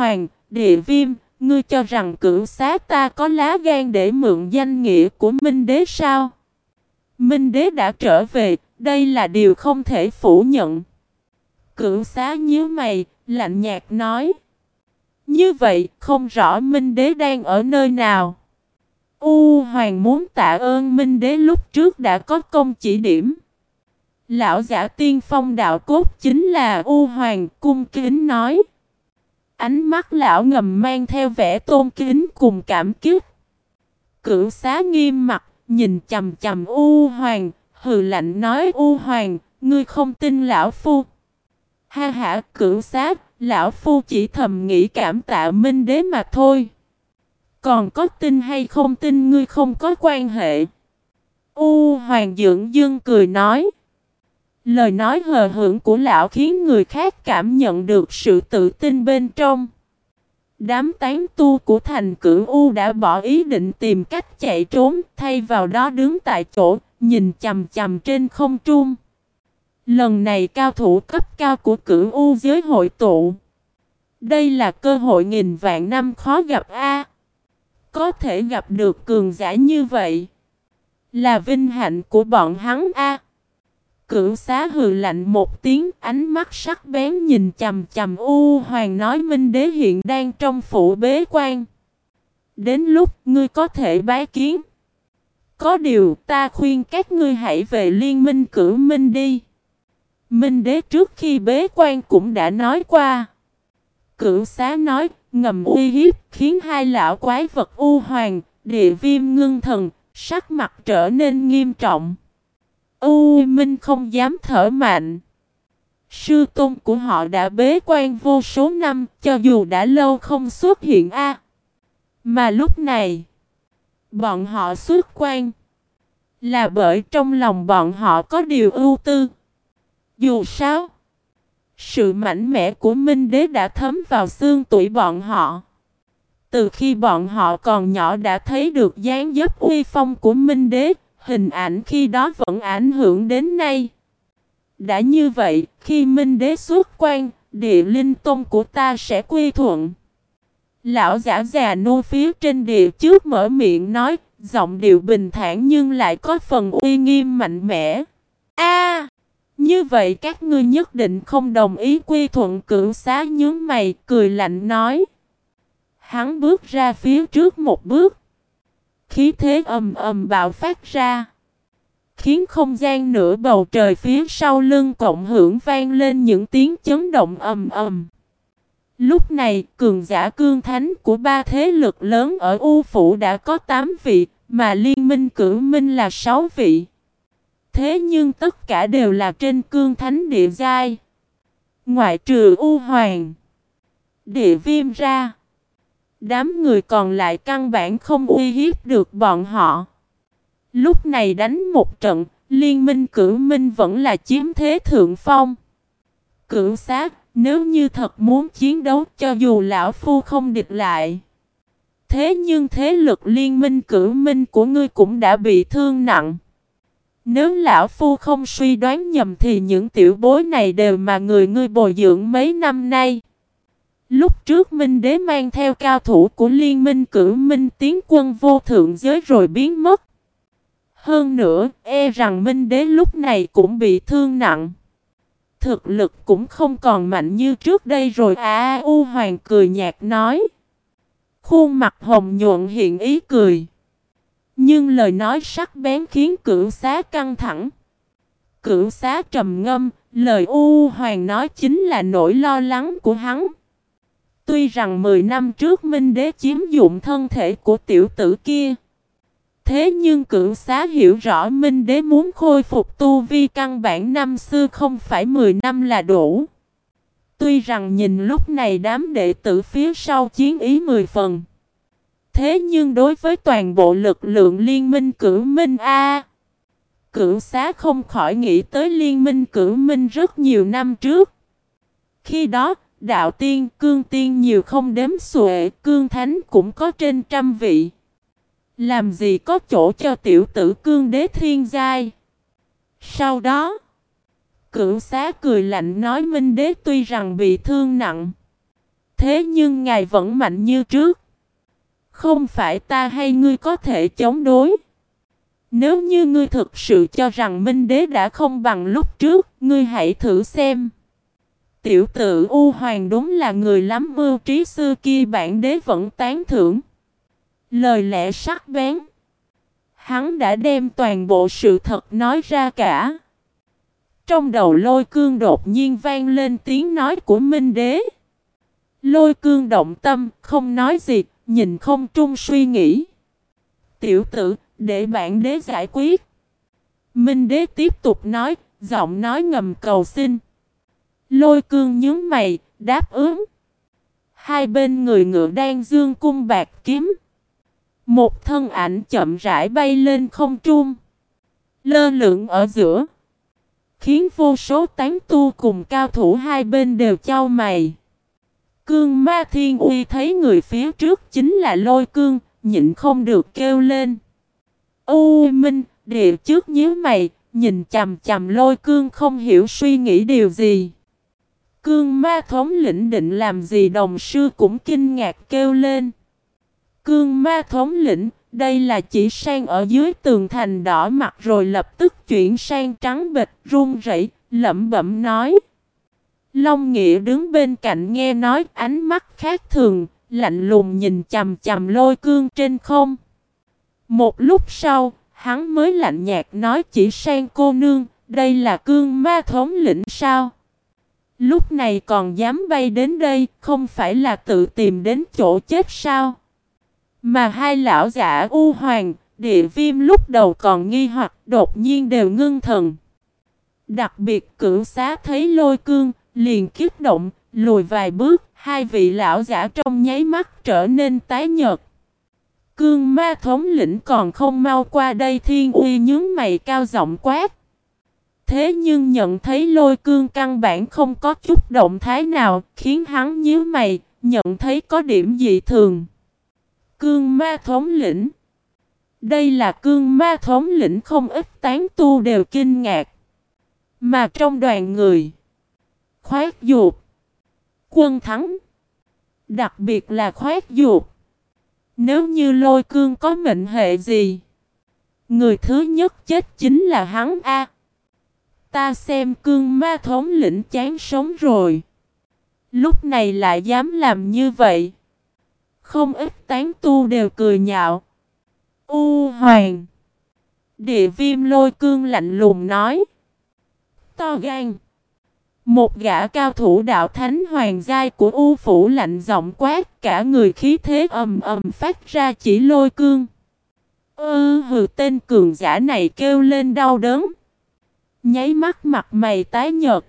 hoàng, địa viêm, ngươi cho rằng cửu xá ta có lá gan để mượn danh nghĩa của Minh Đế sao? Minh Đế đã trở về, đây là điều không thể phủ nhận. Cửu xá nhíu mày, lạnh nhạt nói. Như vậy, không rõ Minh Đế đang ở nơi nào. U Hoàng muốn tạ ơn Minh Đế lúc trước đã có công chỉ điểm. Lão giả tiên phong đạo cốt chính là U Hoàng cung kính nói. Ánh mắt lão ngầm mang theo vẻ tôn kính cùng cảm kích. Cửu xá nghiêm mặt, nhìn chầm chầm U Hoàng, hừ lạnh nói U Hoàng, ngươi không tin lão phu. Ha ha, cửu xá, lão phu chỉ thầm nghĩ cảm tạ minh đế mà thôi. Còn có tin hay không tin ngươi không có quan hệ. U Hoàng dưỡng dương cười nói. Lời nói hờ hững của lão khiến người khác cảm nhận được sự tự tin bên trong. Đám tán tu của thành cửu U đã bỏ ý định tìm cách chạy trốn, thay vào đó đứng tại chỗ, nhìn chầm chầm trên không trung. Lần này cao thủ cấp cao của cửu U giới hội tụ. Đây là cơ hội nghìn vạn năm khó gặp A. Có thể gặp được cường giả như vậy. Là vinh hạnh của bọn hắn A. Cửu xá hừ lạnh một tiếng ánh mắt sắc bén nhìn chầm chầm U Hoàng nói Minh Đế hiện đang trong phủ bế quan. Đến lúc ngươi có thể bái kiến. Có điều ta khuyên các ngươi hãy về liên minh cửu minh đi. Minh Đế trước khi bế quan cũng đã nói qua. Cửu xá nói ngầm uy hiếp khiến hai lão quái vật U Hoàng, địa viêm ngưng thần, sắc mặt trở nên nghiêm trọng. U Minh không dám thở mạnh. Sư tôn của họ đã bế quan vô số năm, cho dù đã lâu không xuất hiện a. Mà lúc này, bọn họ xuất quan là bởi trong lòng bọn họ có điều ưu tư. Dù sao, sự mạnh mẽ của Minh Đế đã thấm vào xương tuổi bọn họ. Từ khi bọn họ còn nhỏ đã thấy được dáng dấp uy phong của Minh Đế, Hình ảnh khi đó vẫn ảnh hưởng đến nay. Đã như vậy, khi Minh Đế xuất quan, địa linh tôn của ta sẽ quy thuận. Lão giả già nô phía trên địa trước mở miệng nói, giọng điệu bình thản nhưng lại có phần uy nghiêm mạnh mẽ. A, như vậy các ngươi nhất định không đồng ý quy thuận cửu xá nhướng mày, cười lạnh nói. Hắn bước ra phía trước một bước. Khí thế ầm ầm bạo phát ra. Khiến không gian nửa bầu trời phía sau lưng cộng hưởng vang lên những tiếng chấn động ầm ầm. Lúc này, cường giả cương thánh của ba thế lực lớn ở U Phủ đã có 8 vị, mà liên minh cử minh là 6 vị. Thế nhưng tất cả đều là trên cương thánh địa giai. Ngoại trừ U Hoàng, địa viêm ra. Đám người còn lại căn bản không uy hiếp được bọn họ. Lúc này đánh một trận, liên minh cử minh vẫn là chiếm thế thượng phong. Cửu sát, nếu như thật muốn chiến đấu cho dù lão phu không địch lại. Thế nhưng thế lực liên minh cử minh của ngươi cũng đã bị thương nặng. Nếu lão phu không suy đoán nhầm thì những tiểu bối này đều mà người ngươi bồi dưỡng mấy năm nay. Lúc trước Minh Đế mang theo cao thủ của liên minh cử Minh tiến quân vô thượng giới rồi biến mất. Hơn nữa, e rằng Minh Đế lúc này cũng bị thương nặng. Thực lực cũng không còn mạnh như trước đây rồi à U Hoàng cười nhạt nói. Khuôn mặt hồng nhuận hiện ý cười. Nhưng lời nói sắc bén khiến cửu xá căng thẳng. Cửu xá trầm ngâm, lời U Hoàng nói chính là nỗi lo lắng của hắn. Tuy rằng 10 năm trước Minh Đế chiếm dụng thân thể của tiểu tử kia. Thế nhưng cửu xá hiểu rõ Minh Đế muốn khôi phục tu vi căn bản năm xưa không phải 10 năm là đủ. Tuy rằng nhìn lúc này đám đệ tử phía sau chiến ý 10 phần. Thế nhưng đối với toàn bộ lực lượng liên minh cửu minh A. Cửu xá không khỏi nghĩ tới liên minh cửu minh rất nhiều năm trước. Khi đó, đạo tiên, cương tiên nhiều không đếm xuể, cương thánh cũng có trên trăm vị. Làm gì có chỗ cho tiểu tử cương đế thiên giai. Sau đó, cửu xá cười lạnh nói Minh đế tuy rằng bị thương nặng. Thế nhưng ngài vẫn mạnh như trước. Không phải ta hay ngươi có thể chống đối. Nếu như ngươi thực sự cho rằng Minh Đế đã không bằng lúc trước, ngươi hãy thử xem. Tiểu tử U Hoàng đúng là người lắm mưu trí xưa kia bản đế vẫn tán thưởng. Lời lẽ sắc bén. Hắn đã đem toàn bộ sự thật nói ra cả. Trong đầu lôi cương đột nhiên vang lên tiếng nói của Minh Đế. Lôi cương động tâm, không nói gì, nhìn không trung suy nghĩ. Tiểu tử, để bản đế giải quyết. Minh đế tiếp tục nói, giọng nói ngầm cầu xin. Lôi cương nhướng mày, đáp ứng. Hai bên người ngựa đang dương cung bạc kiếm. Một thân ảnh chậm rãi bay lên không trung. Lơ lửng ở giữa. Khiến vô số tán tu cùng cao thủ hai bên đều trao mày. Cương ma thiên uy thấy người phía trước chính là lôi cương, nhịn không được kêu lên. U Minh, địa trước nhíu mày, nhìn chầm chầm lôi cương không hiểu suy nghĩ điều gì. Cương ma thống lĩnh định làm gì đồng sư cũng kinh ngạc kêu lên. Cương ma thống lĩnh, đây là chỉ sang ở dưới tường thành đỏ mặt rồi lập tức chuyển sang trắng bịch run rẩy, lẩm bẩm nói. Long Nghĩa đứng bên cạnh nghe nói ánh mắt khác thường, lạnh lùng nhìn chầm chầm lôi cương trên không. Một lúc sau, hắn mới lạnh nhạt nói chỉ sang cô nương, đây là cương ma thống lĩnh sao? Lúc này còn dám bay đến đây, không phải là tự tìm đến chỗ chết sao? Mà hai lão giả u hoàng, địa viêm lúc đầu còn nghi hoặc đột nhiên đều ngưng thần. Đặc biệt cửu xá thấy lôi cương, liền kiếp động, lùi vài bước, hai vị lão giả trong nháy mắt trở nên tái nhợt. Cương ma thống lĩnh còn không mau qua đây thiên uy nhướng mày cao giọng quát. Thế nhưng nhận thấy lôi cương căn bản không có chút động thái nào khiến hắn nhíu mày, nhận thấy có điểm dị thường. Cương ma thống lĩnh Đây là cương ma thống lĩnh không ít tán tu đều kinh ngạc. Mà trong đoàn người Khoát dục Quân thắng Đặc biệt là khoát dục Nếu như lôi cương có mệnh hệ gì Người thứ nhất chết chính là hắn A Ta xem cương ma thống lĩnh chán sống rồi. Lúc này lại dám làm như vậy. Không ít tán tu đều cười nhạo. U hoàng. Địa viêm lôi cương lạnh lùng nói. To gan. Một gã cao thủ đạo thánh hoàng giai của U phủ lạnh giọng quát cả người khí thế ầm ầm phát ra chỉ lôi cương. Ư hừ, tên cường giả này kêu lên đau đớn. Nháy mắt mặt mày tái nhợt.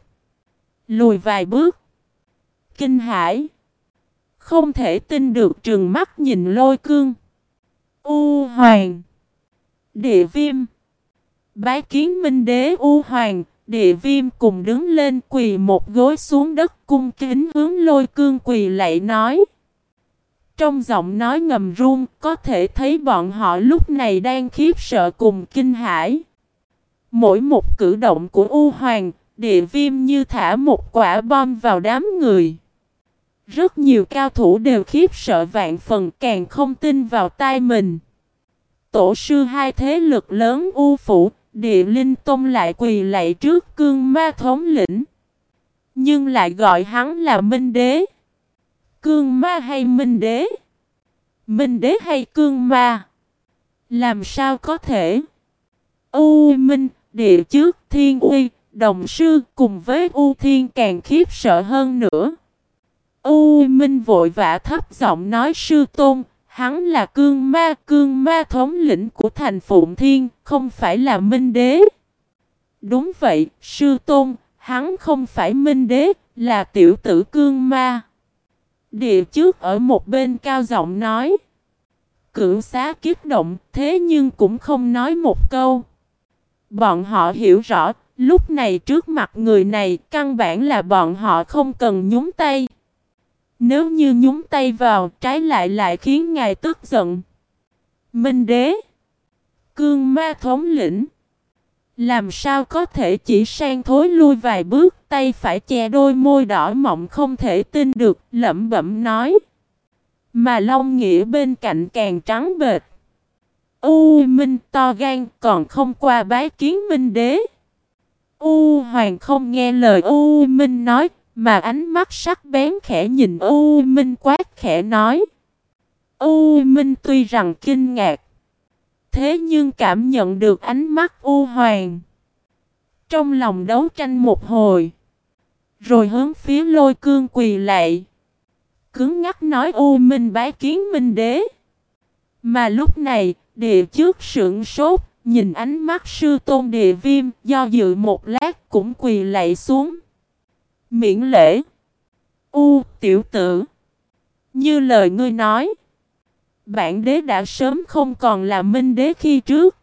Lùi vài bước. Kinh hãi. Không thể tin được trừng mắt nhìn lôi cương. U hoàng. Địa viêm. Bái kiến minh đế U hoàng Địa viêm cùng đứng lên quỳ một gối xuống đất cung kính hướng lôi cương quỳ lạy nói. Trong giọng nói ngầm run, có thể thấy bọn họ lúc này đang khiếp sợ cùng kinh hãi. Mỗi một cử động của U Hoàng, địa viêm như thả một quả bom vào đám người. Rất nhiều cao thủ đều khiếp sợ vạn phần càng không tin vào tai mình. Tổ sư hai thế lực lớn U Phủ Địa Linh Tông lại quỳ lạy trước cương ma thống lĩnh. Nhưng lại gọi hắn là Minh Đế. Cương ma hay Minh Đế? Minh Đế hay cương ma? Làm sao có thể? U Minh, địa trước thiên uy, đồng sư cùng với U Thiên càng khiếp sợ hơn nữa. U Minh vội vã thấp giọng nói sư tôn, Hắn là cương ma, cương ma thống lĩnh của thành Phụng Thiên, không phải là Minh Đế. Đúng vậy, sư tôn, hắn không phải Minh Đế, là tiểu tử cương ma. Địa trước ở một bên cao giọng nói. Cửu xá kiếp động, thế nhưng cũng không nói một câu. Bọn họ hiểu rõ, lúc này trước mặt người này, căn bản là bọn họ không cần nhúng tay. Nếu như nhúng tay vào trái lại lại khiến ngài tức giận. Minh đế. Cương ma thống lĩnh. Làm sao có thể chỉ sang thối lui vài bước, tay phải che đôi môi đỏ mọng không thể tin được, lẩm bẩm nói. Mà Long Nghĩa bên cạnh càng trắng bệt. U Minh to gan còn không qua bái kiến Minh Đế. U Hoàng không nghe lời U Minh nói, mà ánh mắt sắc bén khẽ nhìn U Minh quát khẽ nói. U Minh tuy rằng kinh ngạc, thế nhưng cảm nhận được ánh mắt U Hoàng. Trong lòng đấu tranh một hồi, rồi hướng phía lôi cương quỳ lại Cứng ngắc nói U Minh bái kiến Minh Đế. Mà lúc này, địa trước sưởng sốt, nhìn ánh mắt sư tôn địa viêm, do dự một lát cũng quỳ lạy xuống. Miễn lễ. U, tiểu tử. Như lời ngươi nói. Bản đế đã sớm không còn là minh đế khi trước.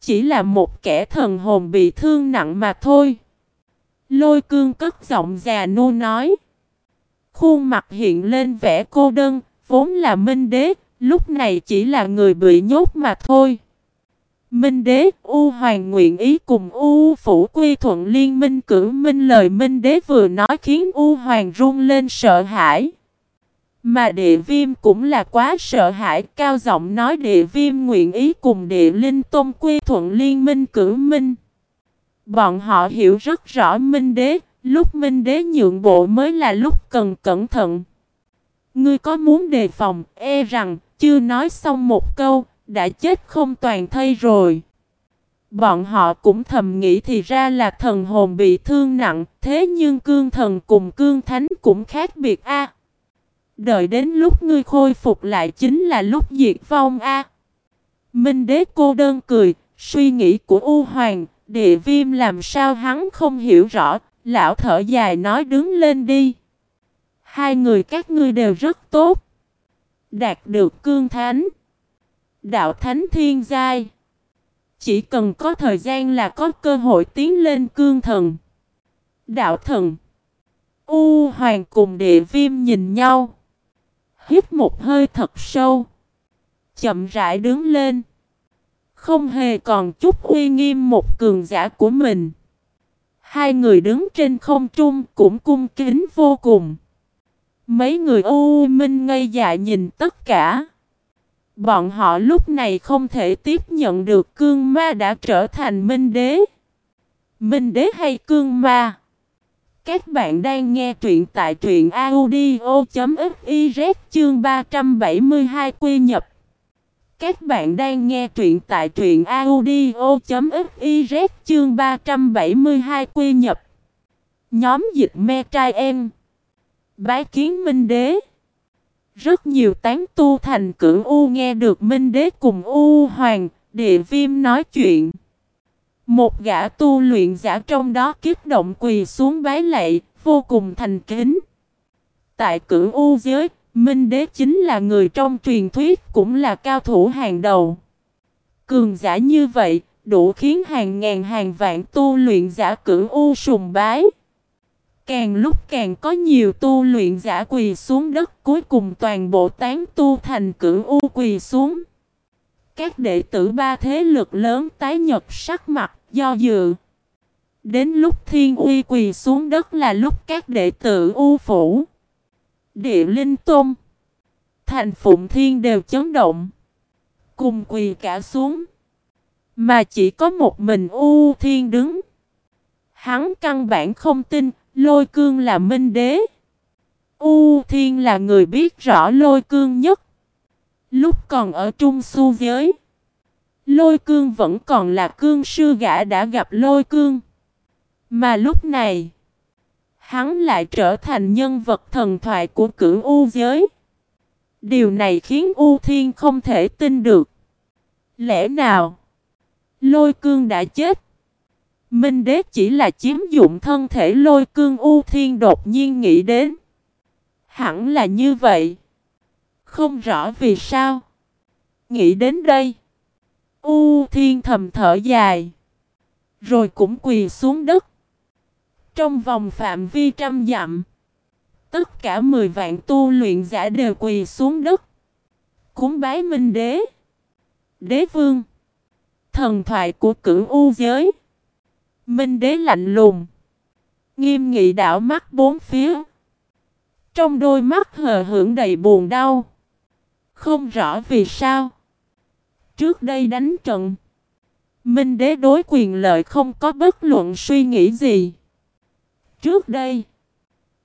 Chỉ là một kẻ thần hồn bị thương nặng mà thôi. Lôi cương cất giọng già nua nói. Khuôn mặt hiện lên vẻ cô đơn, vốn là minh đế, lúc này chỉ là người bị nhốt mà thôi. Minh đế, U Hoàng nguyện ý cùng U Phủ quy thuận liên minh cử minh lời Minh đế vừa nói khiến U Hoàng run lên sợ hãi. Mà địa viêm cũng là quá sợ hãi cao giọng nói địa viêm nguyện ý cùng địa linh tôn quy thuận liên minh cử minh. Bọn họ hiểu rất rõ Minh đế, lúc Minh đế nhượng bộ mới là lúc cần cẩn thận. Ngươi có muốn đề phòng, e rằng, chưa nói xong một câu, đã chết không toàn thây rồi. Bọn họ cũng thầm nghĩ thì ra là thần hồn bị thương nặng, thế nhưng cương thần cùng cương thánh cũng khác biệt a. Đợi đến lúc ngươi khôi phục lại chính là lúc diệt vong a. Minh đế cô đơn cười, suy nghĩ của U Hoàng, địa viêm làm sao hắn không hiểu rõ, lão thở dài nói đứng lên đi. Hai người các ngươi đều rất tốt. Đạt được cương thánh. Đạo thánh thiên giai. Chỉ cần có thời gian là có cơ hội tiến lên cương thần. Đạo thần. U hoàng cùng địa viêm nhìn nhau. Hít một hơi thật sâu. Chậm rãi đứng lên. Không hề còn chút uy nghiêm một cường giả của mình. Hai người đứng trên không trung cũng cung kính vô cùng. Mấy người U Minh ngây dại nhìn tất cả. Bọn họ lúc này không thể tiếp nhận được cương ma đã trở thành minh đế. Minh đế hay cương ma? Các bạn đang nghe truyện tại truyện audio.fiz chương 372 quy nhập. Các bạn đang nghe truyện tại truyện audio.fiz chương 372 quy nhập. Nhóm dịch me trai em. Bái kiến Minh Đế. Rất nhiều tán tu thành cửu U nghe được Minh Đế cùng U Hoàng, địa viêm nói chuyện. Một gã tu luyện giả trong đó kích động quỳ xuống bái lạy, vô cùng thành kính. Tại cửu U giới, Minh Đế chính là người trong truyền thuyết cũng là cao thủ hàng đầu. Cường giả như vậy, đủ khiến hàng ngàn hàng vạn tu luyện giả cửu U sùng bái. Càng lúc càng có nhiều tu luyện giả quỳ xuống đất, cuối cùng toàn bộ tán tu thành cửu u quỳ xuống. Các đệ tử ba thế lực lớn tái nhật sắc mặt, do dự. Đến lúc thiên uy quỳ xuống đất là lúc các đệ tử u phủ. Địa linh tôn. Thành phụng thiên đều chấn động. Cùng quỳ cả xuống. Mà chỉ có một mình u thiên đứng. Hắn căn bản không tin Lôi cương là minh đế. U Thiên là người biết rõ lôi cương nhất. Lúc còn ở trung su giới. Lôi cương vẫn còn là cương sư gã đã gặp lôi cương. Mà lúc này. Hắn lại trở thành nhân vật thần thoại của cửu U giới. Điều này khiến U Thiên không thể tin được. Lẽ nào? Lôi cương đã chết. Minh đế chỉ là chiếm dụng thân thể lôi cương U Thiên đột nhiên nghĩ đến. Hẳn là như vậy. Không rõ vì sao. Nghĩ đến đây. U Thiên thầm thở dài. Rồi cũng quỳ xuống đất. Trong vòng phạm vi trăm dặm. Tất cả 10 vạn tu luyện giả đều quỳ xuống đất. Cúng bái minh đế. Đế vương. Thần thoại của cửu U giới Minh đế lạnh lùng. Nghiêm nghị đảo mắt bốn phía. Trong đôi mắt hờ hưởng đầy buồn đau. Không rõ vì sao. Trước đây đánh trận. Minh đế đối quyền lợi không có bất luận suy nghĩ gì. Trước đây.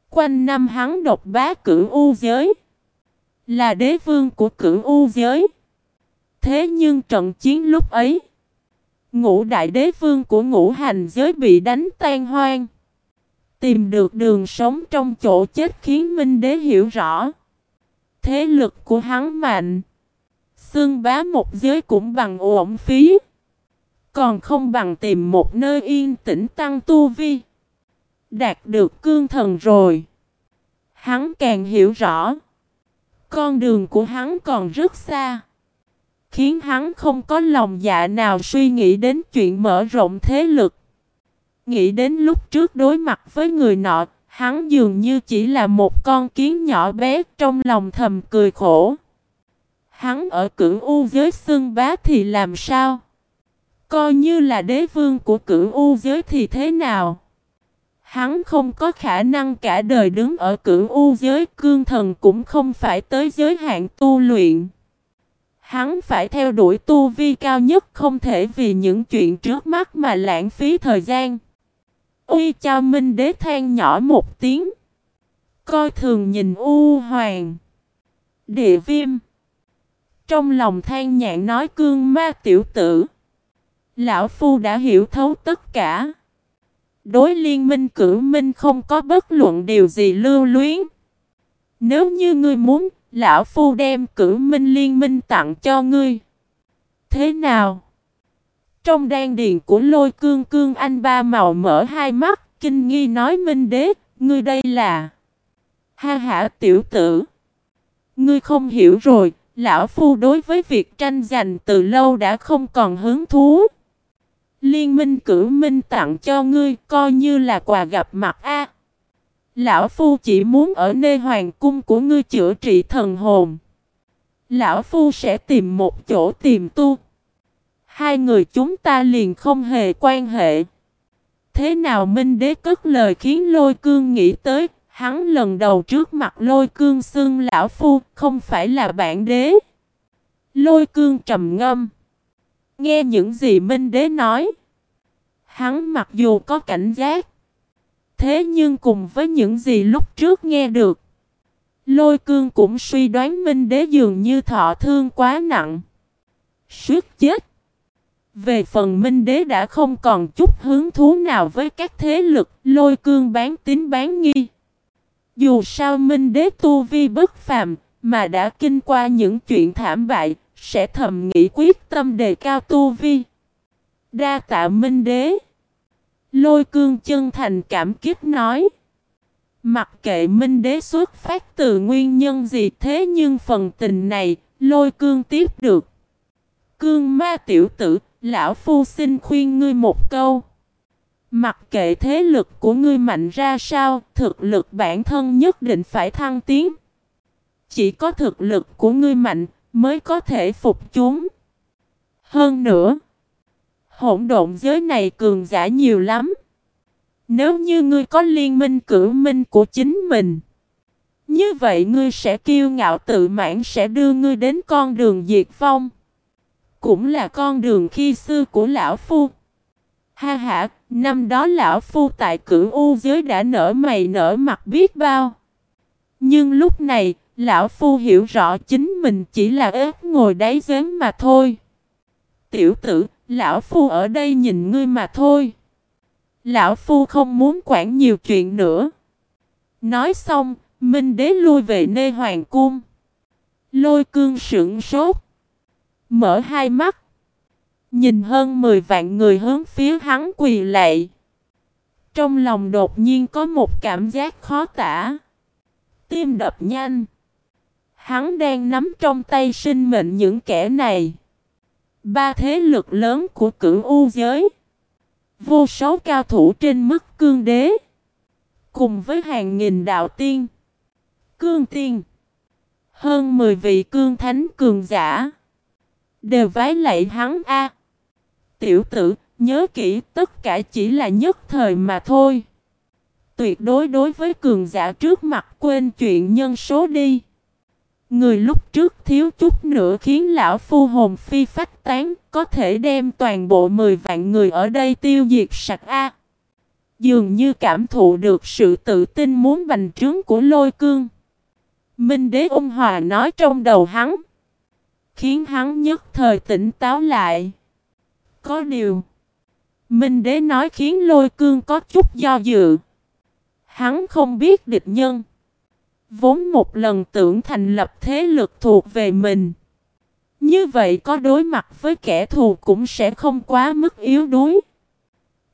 Quanh năm hắn độc bá cửu u giới. Là đế vương của cửu u giới. Thế nhưng trận chiến lúc ấy. Ngũ đại đế vương của ngũ hành giới bị đánh tan hoang. Tìm được đường sống trong chỗ chết khiến Minh Đế hiểu rõ. Thế lực của hắn mạnh. Xương bá một giới cũng bằng uổng phí. Còn không bằng tìm một nơi yên tĩnh tăng tu vi. Đạt được cương thần rồi. Hắn càng hiểu rõ. Con đường của hắn còn rất xa. Khiến hắn không có lòng dạ nào suy nghĩ đến chuyện mở rộng thế lực. Nghĩ đến lúc trước đối mặt với người nọ, hắn dường như chỉ là một con kiến nhỏ bé trong lòng thầm cười khổ. Hắn ở cửu u giới xưng bá thì làm sao? Coi như là đế vương của cửu u giới thì thế nào? Hắn không có khả năng cả đời đứng ở cửu u giới cương thần cũng không phải tới giới hạn tu luyện. Hắn phải theo đuổi tu vi cao nhất không thể vì những chuyện trước mắt mà lãng phí thời gian. Uy chào Minh Đế than nhỏ một tiếng. Coi thường nhìn U Hoàng. Địa viêm. Trong lòng than nhạn nói cương ma tiểu tử. Lão Phu đã hiểu thấu tất cả. Đối liên minh cử minh không có bất luận điều gì lưu luyến. Nếu như ngươi muốn, Lão Phu đem cử minh liên minh tặng cho ngươi. Thế nào? Trong đan điền của lôi cương cương anh ba màu mở hai mắt, kinh nghi nói minh đế, ngươi đây là... Ha ha tiểu tử. Ngươi không hiểu rồi, lão phu đối với việc tranh giành từ lâu đã không còn hứng thú. Liên minh cử minh tặng cho ngươi coi như là quà gặp mặt a. Lão phu chỉ muốn ở nơi hoàng cung của ngươi chữa trị thần hồn. Lão phu sẽ tìm một chỗ tìm tu. Hai người chúng ta liền không hề quan hệ. Thế nào Minh Đế cất lời khiến lôi cương nghĩ tới, hắn lần đầu trước mặt lôi cương xưng lão phu, không phải là bản đế. Lôi cương trầm ngâm. Nghe những gì Minh Đế nói. Hắn mặc dù có cảnh giác. Thế nhưng cùng với những gì lúc trước nghe được. Lôi cương cũng suy đoán Minh Đế dường như thọ thương quá nặng. Suốt chết. Về phần Minh Đế đã không còn chút hứng thú nào với các thế lực lôi cương bán tín bán nghi. Dù sao Minh Đế tu vi bất phàm mà đã kinh qua những chuyện thảm bại, sẽ thầm nghĩ quyết tâm đề cao tu vi. Đa tạ Minh Đế. Lôi cương chân thành cảm kích nói. Mặc kệ Minh Đế xuất phát từ nguyên nhân gì thế nhưng phần tình này, lôi cương tiếp được. Cương ma tiểu tử, lão phu xin khuyên ngươi một câu. Mặc kệ thế lực của ngươi mạnh ra sao, thực lực bản thân nhất định phải thăng tiến. Chỉ có thực lực của ngươi mạnh mới có thể phục chúng. Hơn nữa, hỗn độn giới này cường giả nhiều lắm. Nếu như ngươi có liên minh cử minh của chính mình, như vậy ngươi sẽ kiêu ngạo tự mãn sẽ đưa ngươi đến con đường diệt vong. Cũng là con đường khi xưa của lão phu. Ha ha, năm đó lão phu tại cửu u giới đã nở mày nở mặt biết bao. Nhưng lúc này, lão phu hiểu rõ chính mình chỉ là ếch ngồi đáy giếng mà thôi. Tiểu tử, lão phu ở đây nhìn ngươi mà thôi. Lão phu không muốn quản nhiều chuyện nữa. Nói xong, Minh đế lui về nơi hoàng cung. Lôi cương sững sốt. Mở hai mắt. Nhìn hơn 10 vạn người hướng phía hắn quỳ lạy. Trong lòng đột nhiên có một cảm giác khó tả. Tim đập nhanh. Hắn đang nắm trong tay sinh mệnh những kẻ này. Ba thế lực lớn của cửu u giới. Vô số cao thủ trên mức cương đế. Cùng với hàng nghìn đạo tiên. Cương tiên. Hơn 10 vị cương thánh cường giả. Đều vái lạy hắn a Tiểu tử, nhớ kỹ tất cả chỉ là nhất thời mà thôi. Tuyệt đối đối với cường giả trước mặt quên chuyện nhân số đi. Người lúc trước thiếu chút nữa khiến lão phu hồn phi phách tán, có thể đem toàn bộ 10 vạn người ở đây tiêu diệt sạch A. Dường như cảm thụ được sự tự tin muốn bành trướng của lôi cương. Minh đế ôn hòa nói trong đầu hắn. Khiến hắn nhất thời tỉnh táo lại. Có điều. Minh đế nói khiến lôi cương có chút do dự. Hắn không biết địch nhân. Vốn một lần tưởng thành lập thế lực thuộc về mình. Như vậy có đối mặt với kẻ thù cũng sẽ không quá mức yếu đuối.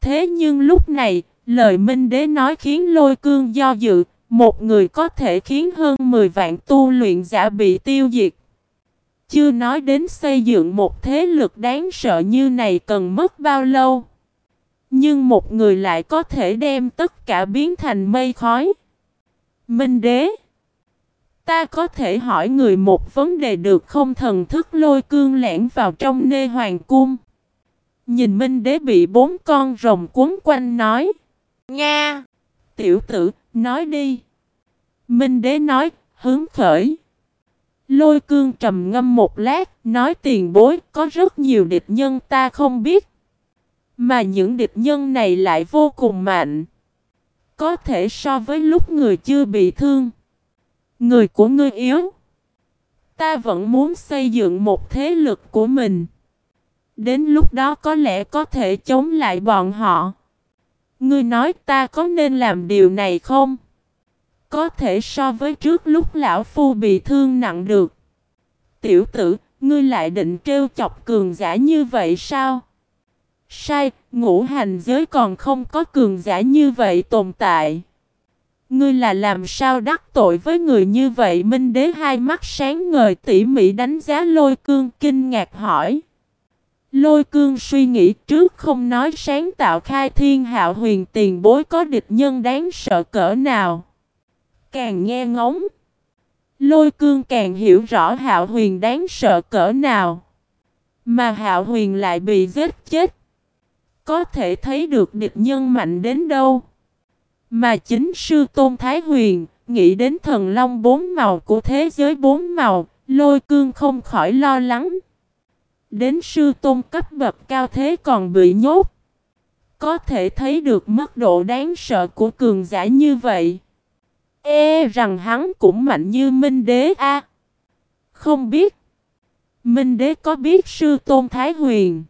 Thế nhưng lúc này, lời Minh Đế nói khiến lôi cương do dự, một người có thể khiến hơn 10 vạn tu luyện giả bị tiêu diệt. Chưa nói đến xây dựng một thế lực đáng sợ như này cần mất bao lâu. Nhưng một người lại có thể đem tất cả biến thành mây khói. Minh đế Ta có thể hỏi người một vấn đề được không thần thức lôi cương lẻn vào trong nê hoàng cung. Nhìn Minh đế bị bốn con rồng cuốn quanh nói. Nga! Tiểu tử, nói đi. Minh đế nói, hướng khởi. Lôi cương trầm ngâm một lát, nói tiền bối, có rất nhiều địch nhân ta không biết. Mà những địch nhân này lại vô cùng mạnh. Có thể so với lúc người chưa bị thương. Người của ngươi yếu. Ta vẫn muốn xây dựng một thế lực của mình. Đến lúc đó có lẽ có thể chống lại bọn họ. Ngươi nói ta có nên làm điều này không? Có thể so với trước lúc lão phu bị thương nặng được. Tiểu tử, ngươi lại định trêu chọc cường giả như vậy sao? Sai, ngũ hành giới còn không có cường giả như vậy tồn tại. Ngươi là làm sao đắc tội với người như vậy? Minh đế hai mắt sáng ngời, tỉ mỉ đánh giá lôi cương, kinh ngạc hỏi. Lôi cương suy nghĩ trước, không nói sáng tạo khai thiên hạo huyền tiền bối có địch nhân đáng sợ cỡ nào. Càng nghe ngóng. Lôi cương càng hiểu rõ hạo huyền đáng sợ cỡ nào. Mà hạo huyền lại bị giết chết. Có thể thấy được địch nhân mạnh đến đâu. Mà chính sư Tôn Thái Huyền, nghĩ đến thần long bốn màu của thế giới bốn màu, lôi cương không khỏi lo lắng. Đến sư tôn cấp bậc cao thế còn bị nhốt. Có thể thấy được mức độ đáng sợ của cường giả như vậy. E rằng hắn cũng mạnh như Minh Đế a. không biết. Minh Đế có biết sư tôn Thái Huyền.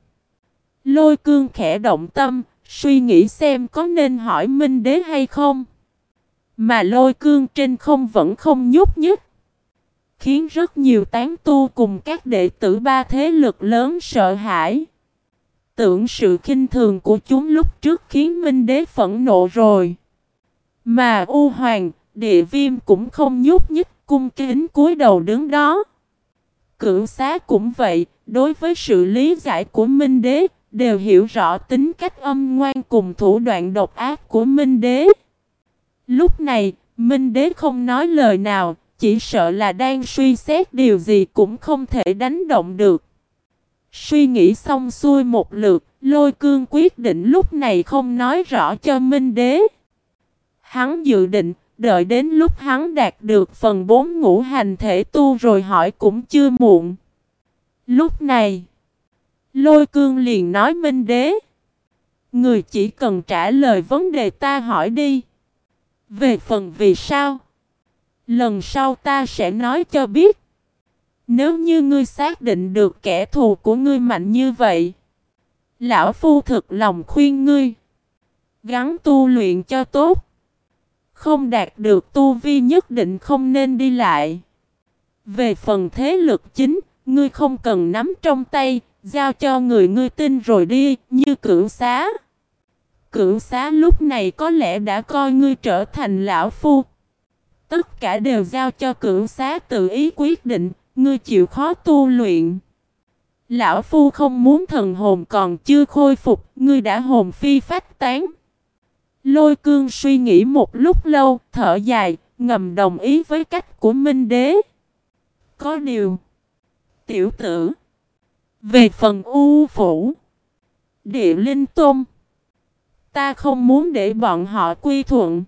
Lôi cương khẽ động tâm, suy nghĩ xem có nên hỏi Minh Đế hay không. Mà lôi cương trên không vẫn không nhúc nhích. Khiến rất nhiều tán tu cùng các đệ tử ba thế lực lớn sợ hãi. Tưởng sự khinh thường của chúng lúc trước khiến Minh Đế phẫn nộ rồi. Mà U Hoàng, địa viêm cũng không nhúc nhích cung kính cúi đầu đứng đó. Cửu xá cũng vậy, đối với sự lý giải của Minh Đế, đều hiểu rõ tính cách âm ngoan cùng thủ đoạn độc ác của Minh Đế. Lúc này, Minh Đế không nói lời nào, chỉ sợ là đang suy xét điều gì cũng không thể đánh động được. Suy nghĩ xong xuôi một lượt, lôi cương quyết định lúc này không nói rõ cho Minh Đế. Hắn dự định, đợi đến lúc hắn đạt được phần bốn ngũ hành thể tu rồi hỏi cũng chưa muộn. Lúc này, Lôi cương liền nói Minh Đế. Người chỉ cần trả lời vấn đề ta hỏi đi. Về phần vì sao? Lần sau ta sẽ nói cho biết. Nếu như ngươi xác định được kẻ thù của ngươi mạnh như vậy. Lão Phu thực lòng khuyên ngươi. Gắn tu luyện cho tốt. Không đạt được tu vi nhất định không nên đi lại. Về phần thế lực chính, ngươi không cần nắm trong tay, Giao cho người ngươi tin rồi đi, như cửu xá. Cửu xá lúc này có lẽ đã coi ngươi trở thành lão phu. Tất cả đều giao cho cửu xá tự ý quyết định, ngươi chịu khó tu luyện. Lão phu không muốn thần hồn còn chưa khôi phục, ngươi đã hồn phi phách tán. Lôi cương suy nghĩ một lúc lâu, thở dài, ngầm đồng ý với cách của Minh Đế. Có điều, tiểu tử, về phần U Phủ, Địa Linh Tôn. Ta không muốn để bọn họ quy thuận.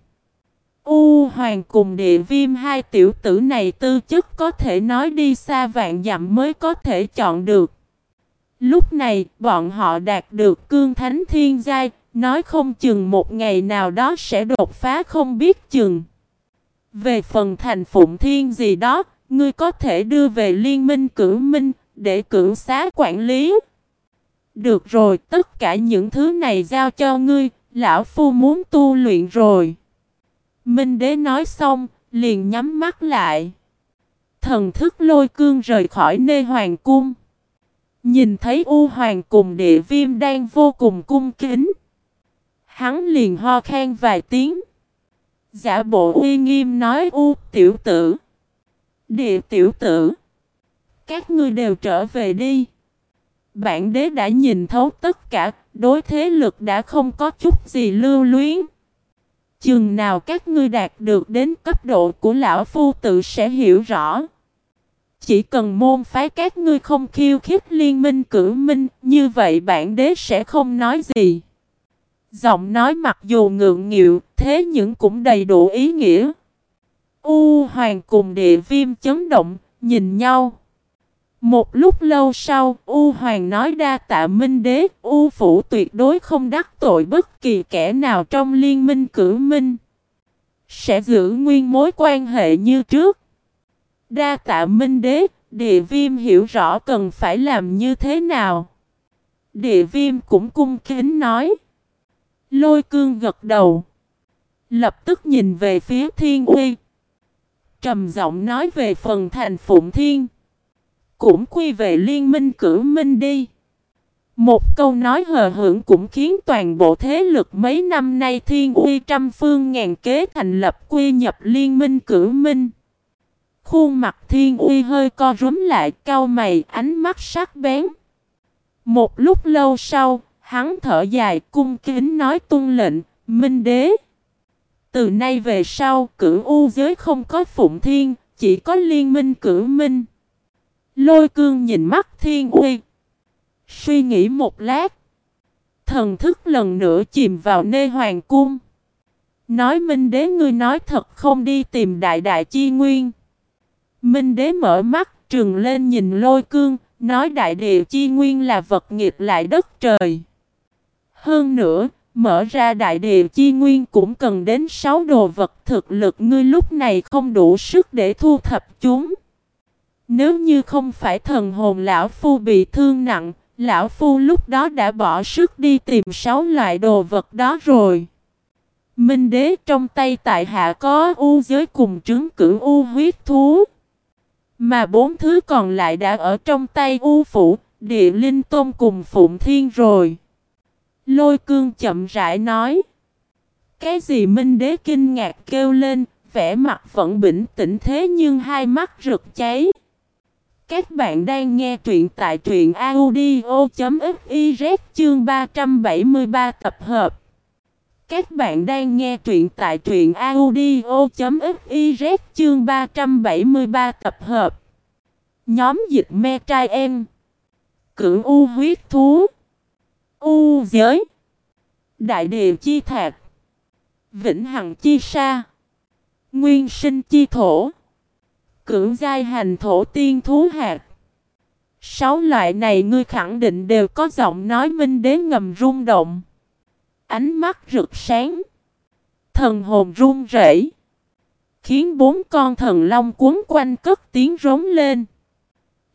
U Hoàng cùng địa viêm hai tiểu tử này tư chất có thể nói đi xa vạn dặm mới có thể chọn được. Lúc này, bọn họ đạt được cương thánh thiên giai, nói không chừng một ngày nào đó sẽ đột phá không biết chừng. Về phần thành phụng thiên gì đó, ngươi có thể đưa về liên minh cử minh, để cử xá quản lý. Được rồi, tất cả những thứ này giao cho ngươi, lão phu muốn tu luyện rồi. Minh đế nói xong, liền nhắm mắt lại. Thần thức lôi cương rời khỏi nê hoàng cung. Nhìn thấy U Hoàng cùng địa viêm đang vô cùng cung kính. Hắn liền ho khan vài tiếng. Giả bộ uy nghiêm nói U tiểu tử. Địa tiểu tử. Các ngươi đều trở về đi. Bản đế đã nhìn thấu tất cả, đối thế lực đã không có chút gì lưu luyến. Chừng nào các ngươi đạt được đến cấp độ của lão phu tự sẽ hiểu rõ. Chỉ cần môn phái các ngươi không khiêu khích liên minh cử minh, như vậy bản đế sẽ không nói gì. Giọng nói mặc dù ngượng nghịu, thế nhưng cũng đầy đủ ý nghĩa. U hoàng cùng địa viêm chấn động, nhìn nhau. Một lúc lâu sau, U Hoàng nói đa tạ minh đế, U Phủ tuyệt đối không đắc tội bất kỳ kẻ nào trong liên minh cử minh. Sẽ giữ nguyên mối quan hệ như trước. Đa tạ minh đế, địa viêm hiểu rõ cần phải làm như thế nào. Địa viêm cũng cung kính nói. Lôi cương gật đầu. Lập tức nhìn về phía thiên uy. Trầm giọng nói về phần thành phụng thiên. Cũng quy về liên minh cử minh đi. Một câu nói hờ hưởng cũng khiến toàn bộ thế lực mấy năm nay thiên uy trăm phương ngàn kế thành lập quy nhập liên minh cử minh. Khuôn mặt thiên uy hơi co rúm lại cau mày ánh mắt sắc bén. Một lúc lâu sau, hắn thở dài cung kính nói tuân lệnh, minh đế. Từ nay về sau, cử u giới không có phụng thiên, chỉ có liên minh cử minh. Lôi cương nhìn mắt thiên uy. Suy nghĩ một lát. Thần thức lần nữa chìm vào nê hoàng cung. Nói Minh đế ngươi nói thật không đi tìm đại đại chi nguyên. Minh đế mở mắt trừng lên nhìn lôi cương. Nói đại địa chi nguyên là vật nghiệp lại đất trời. Hơn nữa, mở ra đại địa chi nguyên cũng cần đến sáu đồ vật thực lực ngươi lúc này không đủ sức để thu thập chúng. Nếu như không phải thần hồn lão phu bị thương nặng, lão phu lúc đó đã bỏ sức đi tìm sáu loại đồ vật đó rồi. Minh đế trong tay tại hạ có u giới cùng trứng cử u huyết thú. Mà bốn thứ còn lại đã ở trong tay u phủ, địa linh tôn cùng phụng thiên rồi. Lôi cương chậm rãi nói. Cái gì Minh đế kinh ngạc kêu lên, vẻ mặt vẫn bình tĩnh thế nhưng hai mắt rực cháy. Các bạn đang nghe truyện tại truyện audio.fiz chương 373 tập hợp. Các bạn đang nghe truyện tại truyện audio.fiz chương 373 tập hợp. Nhóm dịch me trai em. Cửu U huyết thú. U giới. Đại địa chi thạc. Vĩnh hằng chi sa. Nguyên sinh chi thổ Cửu giai hành thổ tiên thú hạt. Sáu loại này ngươi khẳng định đều có giọng nói minh đế ngầm rung động. Ánh mắt rực sáng. Thần hồn run rẩy, Khiến bốn con thần long cuốn quanh cất tiếng rống lên.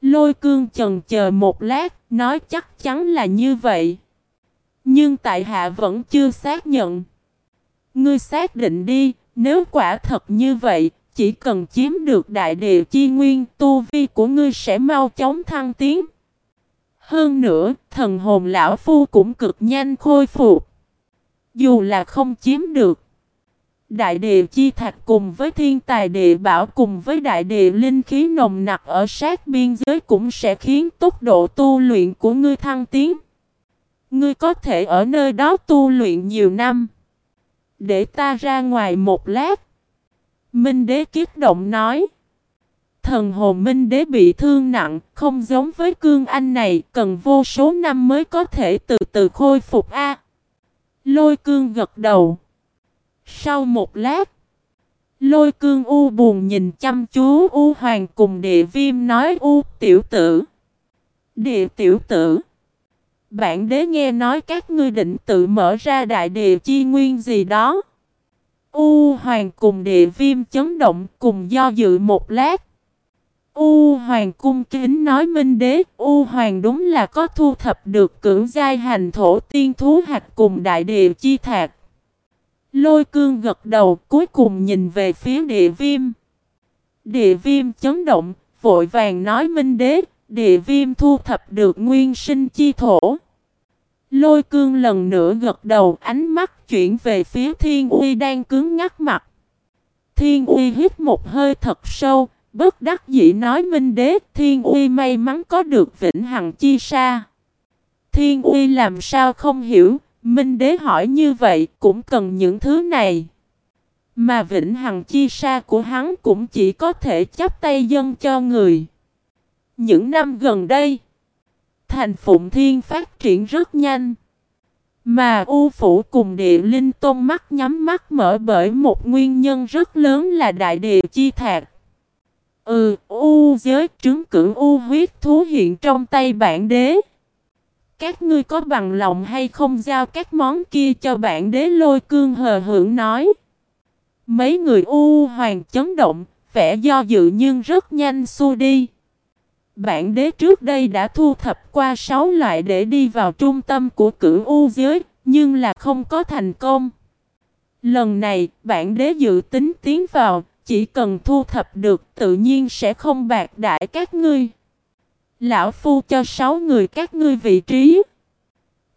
Lôi cương chần chờ một lát, nói chắc chắn là như vậy. Nhưng tại hạ vẫn chưa xác nhận. Ngươi xác định đi, nếu quả thật như vậy, chỉ cần chiếm được đại địa chi nguyên, tu vi của ngươi sẽ mau chóng thăng tiến. Hơn nữa, thần hồn lão phu cũng cực nhanh khôi phục. Dù là không chiếm được. Đại địa chi thạch cùng với thiên tài địa bảo cùng với đại địa linh khí nồng nặc ở sát biên giới cũng sẽ khiến tốc độ tu luyện của ngươi thăng tiến. Ngươi có thể ở nơi đó tu luyện nhiều năm. Để ta ra ngoài một lát. Minh đế kiết động nói. Thần hồn minh đế bị thương nặng, không giống với cương anh này, cần vô số năm mới có thể từ từ khôi phục a. Lôi cương gật đầu. Sau một lát, lôi cương u buồn nhìn chăm chú u hoàng cùng địa viêm nói u tiểu tử. Địa tiểu tử. Bạn đế nghe nói các ngươi định tự mở ra đại địa chi nguyên gì đó. U hoàng cùng địa viêm chấn động cùng do dự một lát. U hoàng cung kính nói minh đế, U hoàng đúng là có thu thập được cưỡng giai hành thổ tiên thú hạt cùng đại địa chi thạc. Lôi cương gật đầu cuối cùng nhìn về phía địa viêm. Địa viêm chấn động, vội vàng nói minh đế, địa viêm thu thập được nguyên sinh chi thổ. Lôi cương lần nữa gật đầu ánh mắt chuyển về phía thiên uy đang cứng ngắt mặt. Thiên uy hít một hơi thật sâu, bất đắc dĩ nói minh đế thiên uy may mắn có được vĩnh hằng chi sa. Thiên uy làm sao không hiểu, minh đế hỏi như vậy cũng cần những thứ này. Mà vĩnh hằng chi sa của hắn cũng chỉ có thể chấp tay dân cho người. Những năm gần đây, thành Phụng Thiên phát triển rất nhanh. Mà U Phủ cùng địa linh tôn mắt nhắm mắt mở bởi một nguyên nhân rất lớn là đại địa chi thạc. Ừ, U giới trứng cử U huyết thú hiện trong tay bản đế. Các ngươi có bằng lòng hay không giao các món kia cho bản đế lôi cương hờ hưởng nói. Mấy người U hoàng chấn động, vẻ do dự nhưng rất nhanh xua đi. Bản đế trước đây đã thu thập qua 6 loại để đi vào trung tâm của cửu U giới, nhưng là không có thành công. Lần này, bản đế dự tính tiến vào, chỉ cần thu thập được tự nhiên sẽ không bạc đại các ngươi. Lão Phu cho sáu người các ngươi vị trí.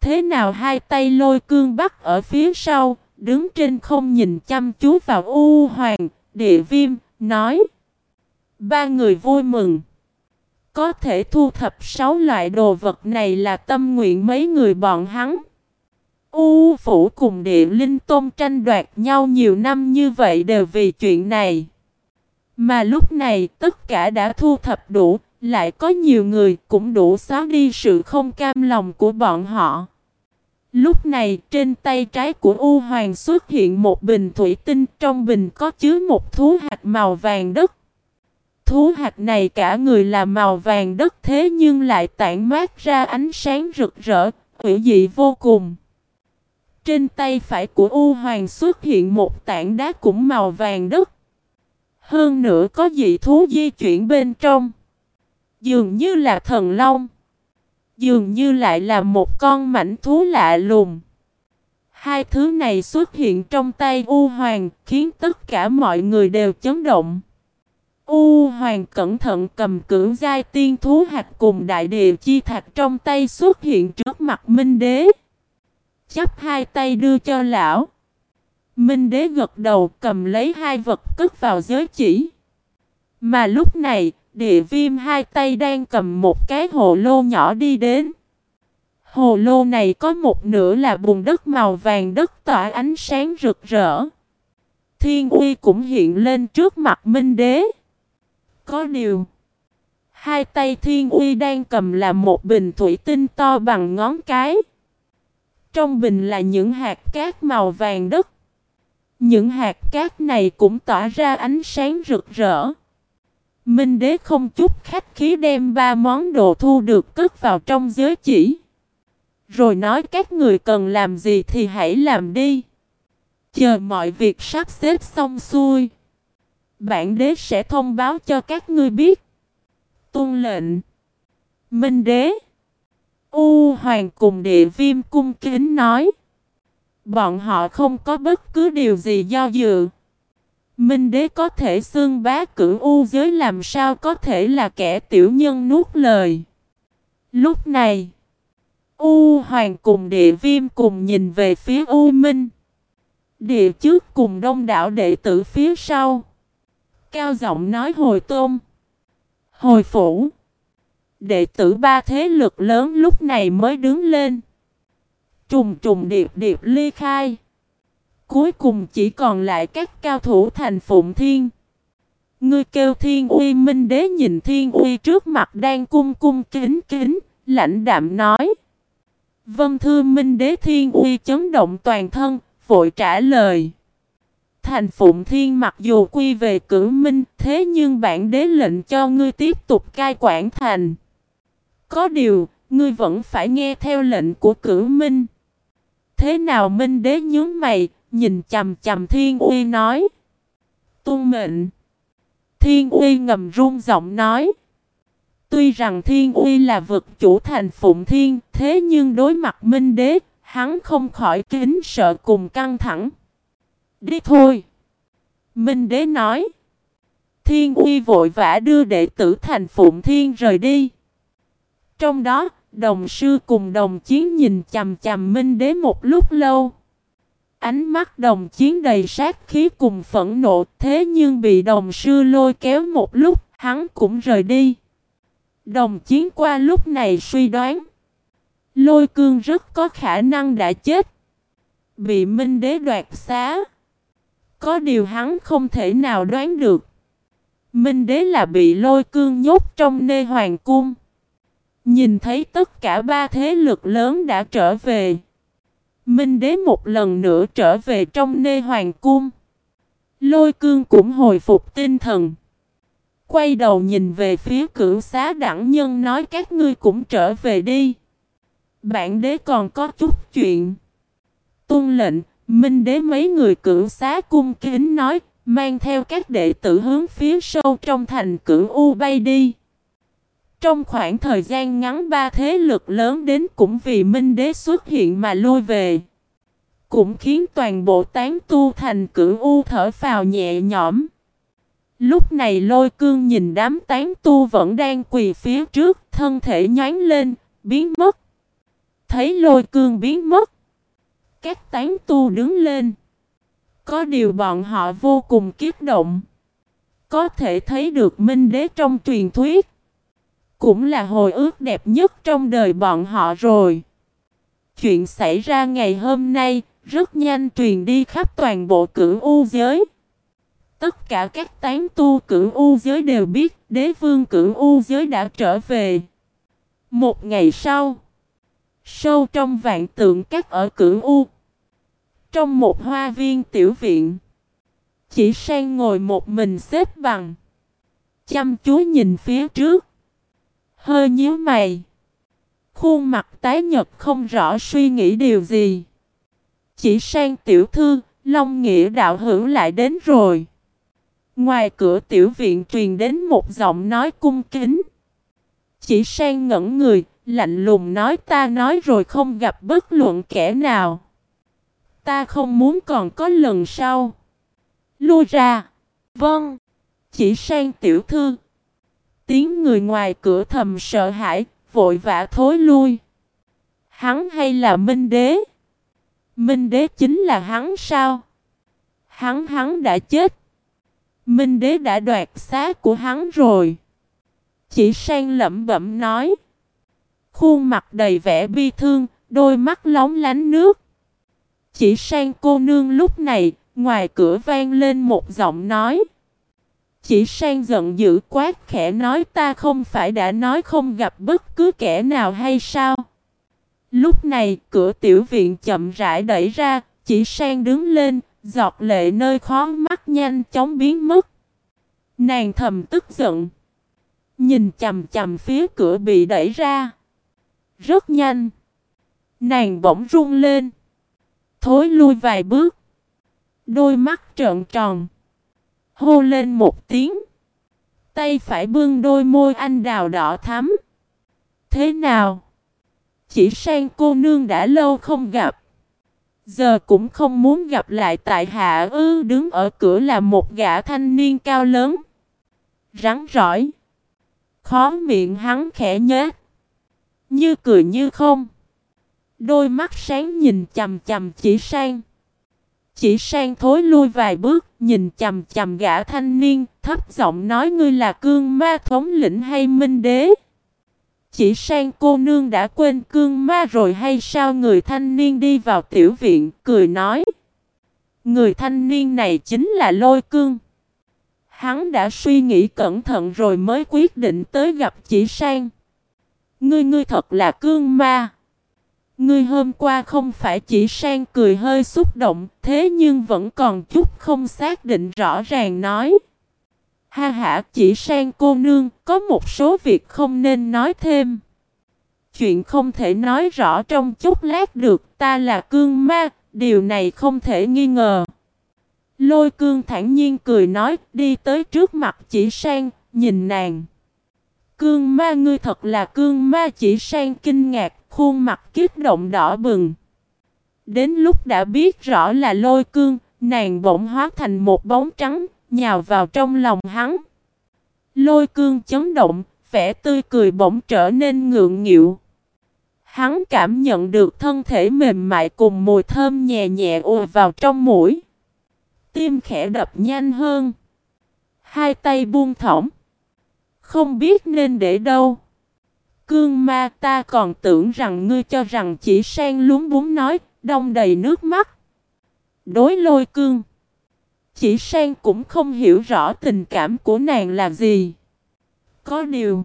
Thế nào hai tay lôi cương bắt ở phía sau, đứng trên không nhìn chăm chú vào U Hoàng, địa viêm, nói. Ba người vui mừng. Có thể thu thập sáu loại đồ vật này là tâm nguyện mấy người bọn hắn. U Phủ cùng địa linh tôn tranh đoạt nhau nhiều năm như vậy đều vì chuyện này. Mà lúc này tất cả đã thu thập đủ, lại có nhiều người cũng đủ xóa đi sự không cam lòng của bọn họ. Lúc này trên tay trái của U Hoàng xuất hiện một bình thủy tinh trong bình có chứa một thú hạt màu vàng đất. Thú hạt này cả người là màu vàng đất thế nhưng lại tản mát ra ánh sáng rực rỡ, hữu dị vô cùng. Trên tay phải của U Hoàng xuất hiện một tảng đá cũng màu vàng đất. Hơn nữa có dị thú di chuyển bên trong. Dường như là thần long. Dường như lại là một con mảnh thú lạ lùng. Hai thứ này xuất hiện trong tay U Hoàng khiến tất cả mọi người đều chấn động. U Hoàng cẩn thận cầm cưỡng giai tiên thú hạt cùng đại địa chi thạch trong tay xuất hiện trước mặt Minh Đế. Chắp hai tay đưa cho lão. Minh Đế gật đầu cầm lấy hai vật cất vào giới chỉ. Mà lúc này, địa viêm hai tay đang cầm một cái hồ lô nhỏ đi đến. Hồ lô này có một nửa là bùn đất màu vàng đất tỏa ánh sáng rực rỡ. Thiên uy cũng hiện lên trước mặt Minh Đế. Có điều, hai tay Thiên uy đang cầm là một bình thủy tinh to bằng ngón cái. Trong bình là những hạt cát màu vàng đất. Những hạt cát này cũng tỏa ra ánh sáng rực rỡ. Minh đế không chút khách khí đem ba món đồ thu được cất vào trong giới chỉ. Rồi nói các người cần làm gì thì hãy làm đi. Chờ mọi việc sắp xếp xong xuôi. Bản đế sẽ thông báo cho các ngươi biết. Tuân lệnh. Minh đế. U hoàng cùng địa viêm cung kính nói. Bọn họ không có bất cứ điều gì do dự. Minh đế có thể xương bá cử u giới làm sao có thể là kẻ tiểu nhân nuốt lời. Lúc này, U hoàng cùng địa viêm cùng nhìn về phía U Minh. Địa trước cùng đông đảo đệ tử phía sau. Cao giọng nói hồi tôm. Hồi phủ. Đệ tử ba thế lực lớn lúc này mới đứng lên. Trùng trùng điệp điệp ly khai. Cuối cùng chỉ còn lại các cao thủ thành Phụng Thiên. Ngươi kêu thiên uy minh đế nhìn thiên uy trước mặt đang cung cung kính kính, lãnh đạm nói. Vân thư minh đế thiên uy chấn động toàn thân, vội trả lời. Thành Phụng Thiên mặc dù quy về cử minh, thế nhưng bản đế lệnh cho ngươi tiếp tục cai quản thành. Có điều, ngươi vẫn phải nghe theo lệnh của cử minh. Thế nào minh đế nhướng mày, nhìn chầm chầm Thiên Uy nói. Tuân mệnh. Thiên Uy ngầm run giọng nói. Tuy rằng Thiên Uy là vực chủ thành Phụng Thiên, thế nhưng đối mặt Minh Đế, hắn không khỏi kính sợ cùng căng thẳng. Đi thôi. Minh Đế nói. Thiên Uy vội vã đưa đệ tử thành Phụng Thiên rời đi. Trong đó, đồng sư cùng đồng chiến nhìn chầm chầm Minh Đế một lúc lâu. Ánh mắt đồng chiến đầy sát khí cùng phẫn nộ thế nhưng bị đồng sư lôi kéo một lúc, hắn cũng rời đi. Đồng chiến qua lúc này suy đoán. Lôi cương rất có khả năng đã chết. Bị Minh Đế đoạt xá. Có điều hắn không thể nào đoán được. Minh Đế là bị lôi cương nhốt trong nê hoàng cung. Nhìn thấy tất cả ba thế lực lớn đã trở về. Minh đế một lần nữa trở về trong nê hoàng cung. Lôi cương cũng hồi phục tinh thần. Quay đầu nhìn về phía cửu xá đẳng nhân nói các ngươi cũng trở về đi. Bạn đế còn có chút chuyện. Tuân lệnh, minh đế mấy người cử xá cung kính nói, mang theo các đệ tử hướng phía sâu trong thành cử U bay đi. Trong khoảng thời gian ngắn ba thế lực lớn đến cũng vì Minh Đế xuất hiện mà lôi về. Cũng khiến toàn bộ tán tu thành cử u thở phào nhẹ nhõm. Lúc này lôi cương nhìn đám tán tu vẫn đang quỳ phía trước, thân thể nhánh lên, biến mất. Thấy lôi cương biến mất. Các tán tu đứng lên. Có điều bọn họ vô cùng kiếp động. Có thể thấy được minh đế trong truyền thuyết. Cũng là hồi ước đẹp nhất trong đời bọn họ rồi. Chuyện xảy ra ngày hôm nay rất nhanh truyền đi khắp toàn bộ cửu u giới. Tất cả các tán tu cửu u giới đều biết đế vương cửu u giới đã trở về. Một ngày sau, sâu trong vạn tượng các ở cửu u, trong một hoa viên tiểu viện, chỉ sang ngồi một mình xếp bằng, chăm chú nhìn phía trước. Hơi nhíu mày. Khuôn mặt tái nhật không rõ suy nghĩ điều gì. Chỉ sang tiểu thư, Long Nghĩa đạo hữu lại đến rồi. Ngoài cửa tiểu viện truyền đến một giọng nói cung kính. Chỉ sang ngẩn người, lạnh lùng nói ta nói rồi không gặp bất luận kẻ nào. Ta không muốn còn có lần sau. Lui ra. Vâng. Chỉ sang tiểu thư. Tiếng người ngoài cửa thầm sợ hãi, vội vã thối lui. Hắn hay là Minh Đế? Minh Đế chính là hắn sao? Hắn hắn đã chết. Minh Đế đã đoạt xác của hắn rồi. Chỉ sang lẩm bẩm nói. Khuôn mặt đầy vẻ bi thương, đôi mắt lóng lánh nước. Chỉ sang cô nương lúc này, ngoài cửa vang lên một giọng nói. Chỉ sang giận dữ quát khẽ nói ta không phải đã nói không gặp bất cứ kẻ nào hay sao? Lúc này cửa tiểu viện chậm rãi đẩy ra, chỉ sang đứng lên, giọt lệ nơi khó mắt nhanh chóng biến mất. Nàng thầm tức giận. Nhìn chầm chầm phía cửa bị đẩy ra. Rất nhanh. Nàng bỗng run lên. Thối lui vài bước. Đôi mắt trợn tròn. Hô lên một tiếng. Tay phải bưng đôi môi anh đào đỏ thắm. Thế nào? Chỉ sang cô nương đã lâu không gặp. Giờ cũng không muốn gặp lại tại hạ ư đứng ở cửa là một gã thanh niên cao lớn. Rắn rỏi. Khó miệng hắn khẽ nhớ, Như cười như không. Đôi mắt sáng nhìn chầm chầm chỉ sang. Chỉ sang thối lui vài bước, nhìn chầm chầm gã thanh niên, thấp giọng nói ngươi là cương ma thống lĩnh hay minh đế. Chỉ sang cô nương đã quên cương ma rồi hay sao người thanh niên đi vào tiểu viện, cười nói. Người thanh niên này chính là lôi cương. Hắn đã suy nghĩ cẩn thận rồi mới quyết định tới gặp chỉ sang. Ngươi ngươi thật là cương ma. Ngươi hôm qua không phải chỉ sang cười hơi xúc động, thế nhưng vẫn còn chút không xác định rõ ràng nói. Ha ha, chỉ sang cô nương, có một số việc không nên nói thêm. Chuyện không thể nói rõ trong chút lát được, ta là cương ma, điều này không thể nghi ngờ. Lôi cương thản nhiên cười nói, đi tới trước mặt chỉ sang, nhìn nàng. Cương ma ngươi thật là cương ma chỉ sang kinh ngạc, khuôn mặt kích động đỏ bừng. Đến lúc đã biết rõ là lôi cương, nàng bỗng hóa thành một bóng trắng, nhào vào trong lòng hắn. Lôi cương chấn động, vẻ tươi cười bỗng trở nên ngượng nghịu. Hắn cảm nhận được thân thể mềm mại cùng mùi thơm nhẹ nhẹ ùa vào trong mũi. Tim khẽ đập nhanh hơn. Hai tay buông thõng. Không biết nên để đâu. Cương ma ta còn tưởng rằng ngươi cho rằng chỉ sang lúng búng nói, đông đầy nước mắt. Đối lôi cương. Chỉ sang cũng không hiểu rõ tình cảm của nàng là gì. Có điều.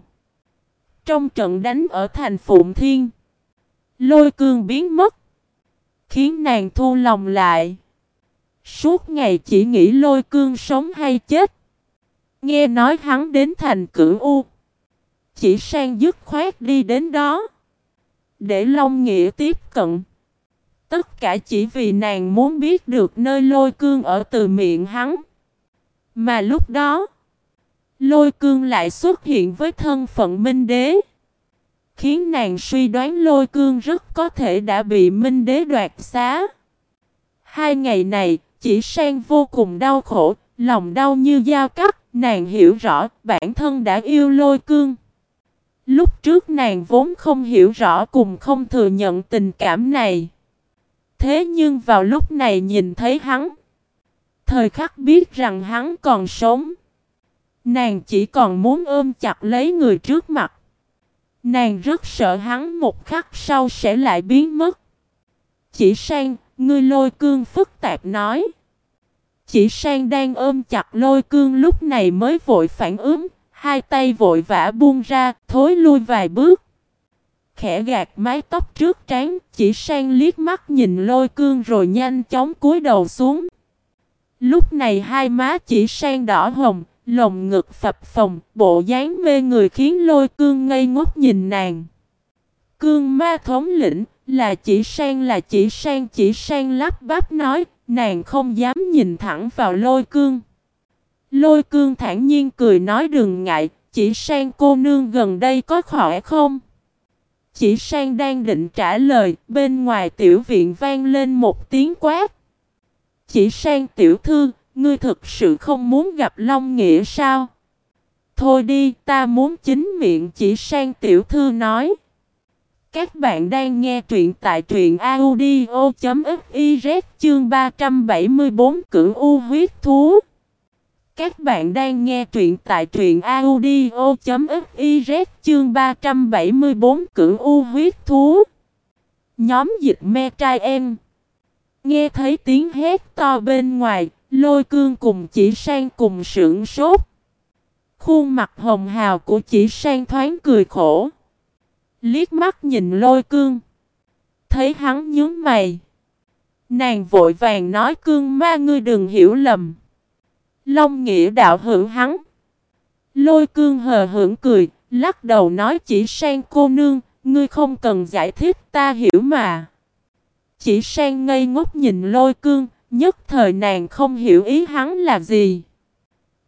Trong trận đánh ở thành Phụng Thiên. Lôi cương biến mất. Khiến nàng thu lòng lại. Suốt ngày chỉ nghĩ lôi cương sống hay chết. Nghe nói hắn đến thành cửu U. Chỉ sang dứt khoát đi đến đó. Để Long Nghĩa tiếp cận. Tất cả chỉ vì nàng muốn biết được nơi lôi cương ở từ miệng hắn. Mà lúc đó, lôi cương lại xuất hiện với thân phận minh đế. Khiến nàng suy đoán lôi cương rất có thể đã bị minh đế đoạt xá. Hai ngày này, chỉ sang vô cùng đau khổ, lòng đau như dao cắt, nàng hiểu rõ bản thân đã yêu lôi cương. Lúc trước nàng vốn không hiểu rõ cùng không thừa nhận tình cảm này. Thế nhưng vào lúc này nhìn thấy hắn. Thời khắc biết rằng hắn còn sống. Nàng chỉ còn muốn ôm chặt lấy người trước mặt. Nàng rất sợ hắn một khắc sau sẽ lại biến mất. Chỉ sang, ngươi lôi cương phức tạp nói. Chỉ sang đang ôm chặt lôi cương lúc này mới vội phản ứng, hai tay vội vã buông ra, thối lui vài bước. Khẽ gạt mái tóc trước trán, chỉ sang liếc mắt nhìn lôi cương rồi nhanh chóng cúi đầu xuống. Lúc này hai má chỉ sang đỏ hồng, lồng ngực phập phồng, bộ dáng mê người khiến lôi cương ngây ngốc nhìn nàng. Cương ma thống lĩnh, là chỉ sang là chỉ sang chỉ sang lắp bắp nói, nàng không dám nhìn thẳng vào lôi cương. Lôi cương thản nhiên cười nói đừng ngại, chỉ sang cô nương gần đây có khỏe không? Chỉ sang đang định trả lời, bên ngoài tiểu viện vang lên một tiếng quát. Chỉ sang tiểu thư, ngươi thực sự không muốn gặp Long Nghĩa sao? Thôi đi, ta muốn chính miệng chỉ sang tiểu thư nói. Các bạn đang nghe truyện tại truyện audio.fiz chương 374 cửu u huyết thú. Các bạn đang nghe truyện tại truyện audio.fiz chương 374 cửu u huyết thú. Nhóm dịch me trai em. Nghe thấy tiếng hét to bên ngoài, lôi cương cùng chỉ sang cùng sưởng sốt. Khuôn mặt hồng hào của chỉ sang thoáng cười khổ. Liếc mắt nhìn lôi cương. Thấy hắn nhướng mày. Nàng vội vàng nói cương ma ngươi đừng hiểu lầm. Long nghĩa đạo hữu hắn. Lôi cương hờ hưởng cười, lắc đầu nói chỉ sang cô nương, ngươi không cần giải thích ta hiểu mà. Chỉ sang ngây ngốc nhìn lôi cương, nhất thời nàng không hiểu ý hắn là gì.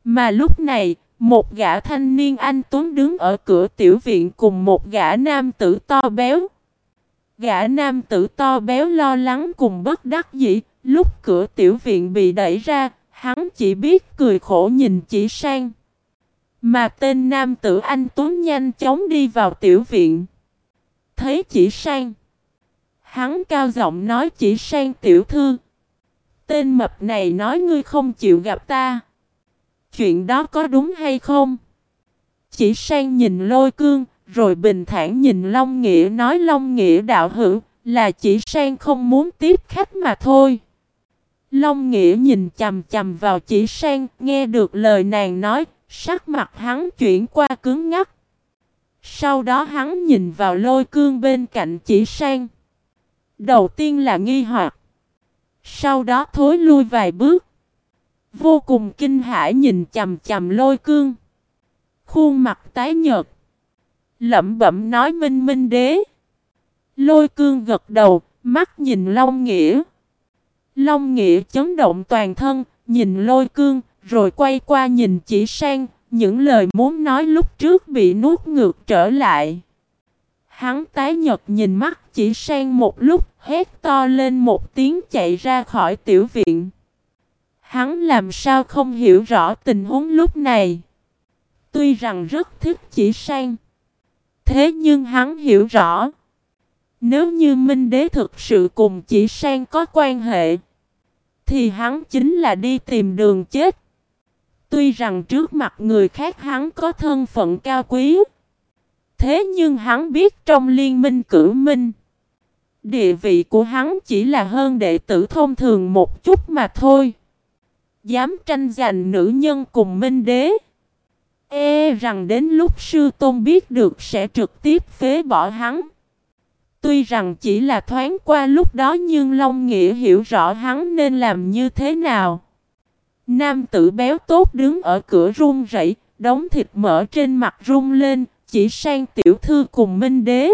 Mà lúc này, một gã thanh niên anh Tuấn đứng ở cửa tiểu viện cùng một gã nam tử to béo. Gã nam tử to béo lo lắng cùng bất đắc dĩ, lúc cửa tiểu viện bị đẩy ra, hắn chỉ biết cười khổ nhìn chỉ sang. Mà tên nam tử anh Tuấn nhanh chóng đi vào tiểu viện. Thấy chỉ sang. Hắn cao giọng nói chỉ sang tiểu thư. Tên mập này nói ngươi không chịu gặp ta. Chuyện đó có đúng hay không? Chỉ sang nhìn lôi cương, rồi bình thản nhìn Long Nghĩa nói Long Nghĩa đạo hữu, là chỉ sang không muốn tiếp khách mà thôi. Long Nghĩa nhìn chầm chầm vào chỉ sang, nghe được lời nàng nói, sắc mặt hắn chuyển qua cứng ngắc. Sau đó hắn nhìn vào lôi cương bên cạnh chỉ sang. Đầu tiên là nghi hoặc. Sau đó thối lui vài bước. Vô cùng kinh hãi nhìn chầm chầm lôi cương. Khuôn mặt tái nhợt. Lẩm bẩm nói minh minh đế. Lôi cương gật đầu, mắt nhìn Long Nghĩa. Long Nghĩa chấn động toàn thân, nhìn lôi cương, rồi quay qua nhìn chỉ sang, những lời muốn nói lúc trước bị nuốt ngược trở lại. Hắn tái nhật nhìn mắt chỉ sang một lúc, hét to lên một tiếng chạy ra khỏi tiểu viện. Hắn làm sao không hiểu rõ tình huống lúc này. Tuy rằng rất thích chỉ sang. Thế nhưng hắn hiểu rõ. Nếu như Minh Đế thực sự cùng chỉ sang có quan hệ. Thì hắn chính là đi tìm đường chết. Tuy rằng trước mặt người khác hắn có thân phận cao quý. Thế nhưng hắn biết trong liên minh cử minh. Địa vị của hắn chỉ là hơn đệ tử thông thường một chút mà thôi. Dám tranh giành nữ nhân cùng minh đế. E rằng đến lúc sư tôn biết được sẽ trực tiếp phế bỏ hắn. Tuy rằng chỉ là thoáng qua lúc đó nhưng Long Nghĩa hiểu rõ hắn nên làm như thế nào. Nam tử béo tốt đứng ở cửa run rẩy, đống thịt mỡ trên mặt run lên, chỉ sang tiểu thư cùng minh đế.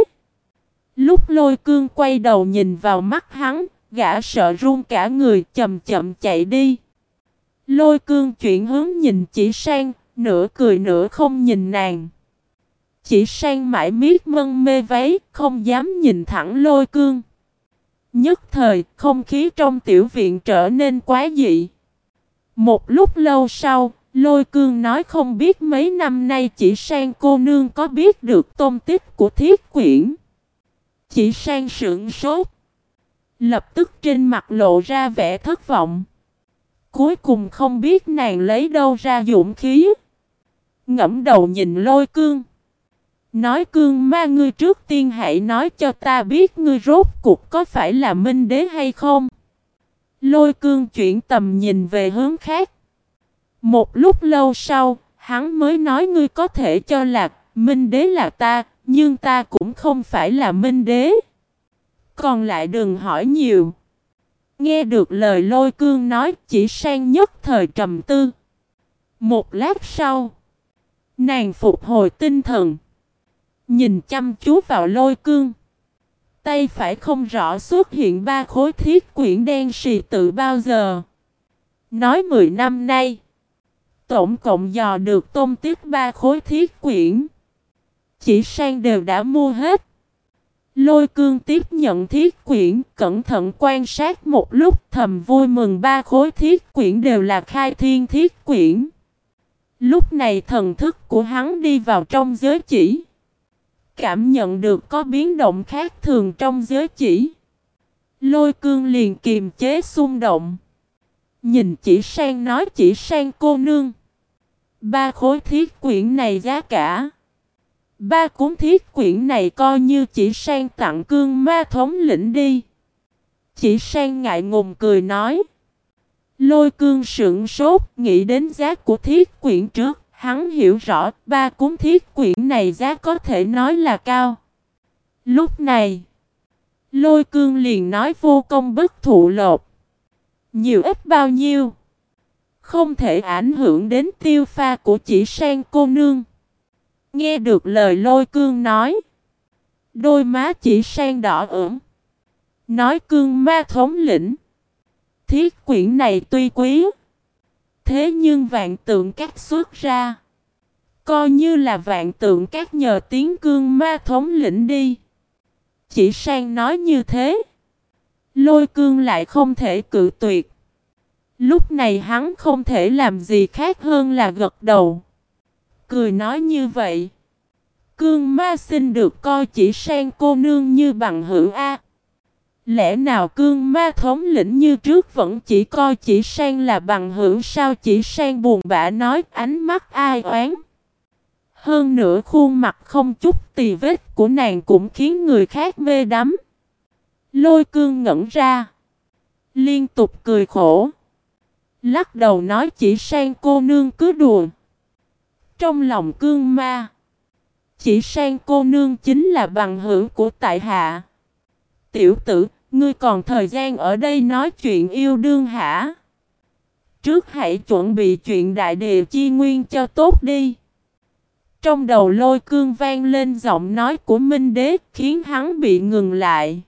Lúc lôi cương quay đầu nhìn vào mắt hắn, gã sợ run cả người chậm chậm chạy đi. Lôi cương chuyển hướng nhìn chỉ sang, nửa cười nửa không nhìn nàng. Chỉ sang mãi miết mân mê váy, không dám nhìn thẳng lôi cương. Nhất thời, không khí trong tiểu viện trở nên quá dị. Một lúc lâu sau, lôi cương nói không biết mấy năm nay chỉ sang cô nương có biết được tôn tích của thiết quyển. Chỉ sang sững sốt. Lập tức trên mặt lộ ra vẻ thất vọng. Cuối cùng không biết nàng lấy đâu ra dũng khí. Ngẫm đầu nhìn lôi cương. Nói cương ma ngươi trước tiên hãy nói cho ta biết ngươi rốt cuộc có phải là minh đế hay không. Lôi cương chuyển tầm nhìn về hướng khác. Một lúc lâu sau, hắn mới nói ngươi có thể cho là minh đế là ta, nhưng ta cũng không phải là minh đế. Còn lại đừng hỏi nhiều. Nghe được lời lôi cương nói chỉ sang nhất thời trầm tư. Một lát sau, nàng phục hồi tinh thần. Nhìn chăm chú vào lôi cương. Tay phải không rõ xuất hiện ba khối thiết quyển đen xì tự bao giờ. Nói 10 năm nay. Tổng cộng dò được tôm tiết ba khối thiết quyển. Chỉ sang đều đã mua hết. Lôi cương tiếp nhận thiết quyển, cẩn thận quan sát một lúc thầm vui mừng ba khối thiết quyển đều là khai thiên thiết quyển. Lúc này thần thức của hắn đi vào trong giới chỉ. Cảm nhận được có biến động khác thường trong giới chỉ. Lôi cương liền kiềm chế xung động. Nhìn chỉ sang nói chỉ sang cô nương. Ba khối thiết quyển này giá cả. Ba cuốn thiết quyển này coi như chỉ sang tặng cương ma thống lĩnh đi. Chỉ sang ngại ngùng cười nói. Lôi cương sững sốt, nghĩ đến giá của thiết quyển trước, hắn hiểu rõ ba cuốn thiết quyển này giá có thể nói là cao. Lúc này, lôi cương liền nói vô công bất thụ lột. Nhiều ít bao nhiêu? Không thể ảnh hưởng đến tiêu pha của chỉ sang cô nương. Nghe được lời lôi cương nói. Đôi má chỉ sang đỏ ửng. Nói cương ma thống lĩnh. Thiết quyển này tuy quý. Thế nhưng vạn tượng các xuất ra. Coi như là vạn tượng các nhờ tiếng cương ma thống lĩnh đi. Chỉ sang nói như thế. Lôi cương lại không thể cự tuyệt. Lúc này hắn không thể làm gì khác hơn là gật đầu. Cười nói như vậy. Cương ma xin được coi chỉ sang cô nương như bằng hữu A. Lẽ nào cương ma thống lĩnh như trước vẫn chỉ coi chỉ sang là bằng hữu sao chỉ sang buồn bã nói ánh mắt ai oán. Hơn nữa khuôn mặt không chút tì vết của nàng cũng khiến người khác mê đắm. Lôi cương ngẩn ra. Liên tục cười khổ. Lắc đầu nói chỉ sang cô nương cứ đùa. Trong lòng cương ma. Chỉ sang cô nương chính là bằng hữu của tại hạ. Tiểu tử, ngươi còn thời gian ở đây nói chuyện yêu đương hả? Trước hãy chuẩn bị chuyện đại địa chi nguyên cho tốt đi. Trong đầu lôi cương vang lên giọng nói của Minh Đế khiến hắn bị ngừng lại.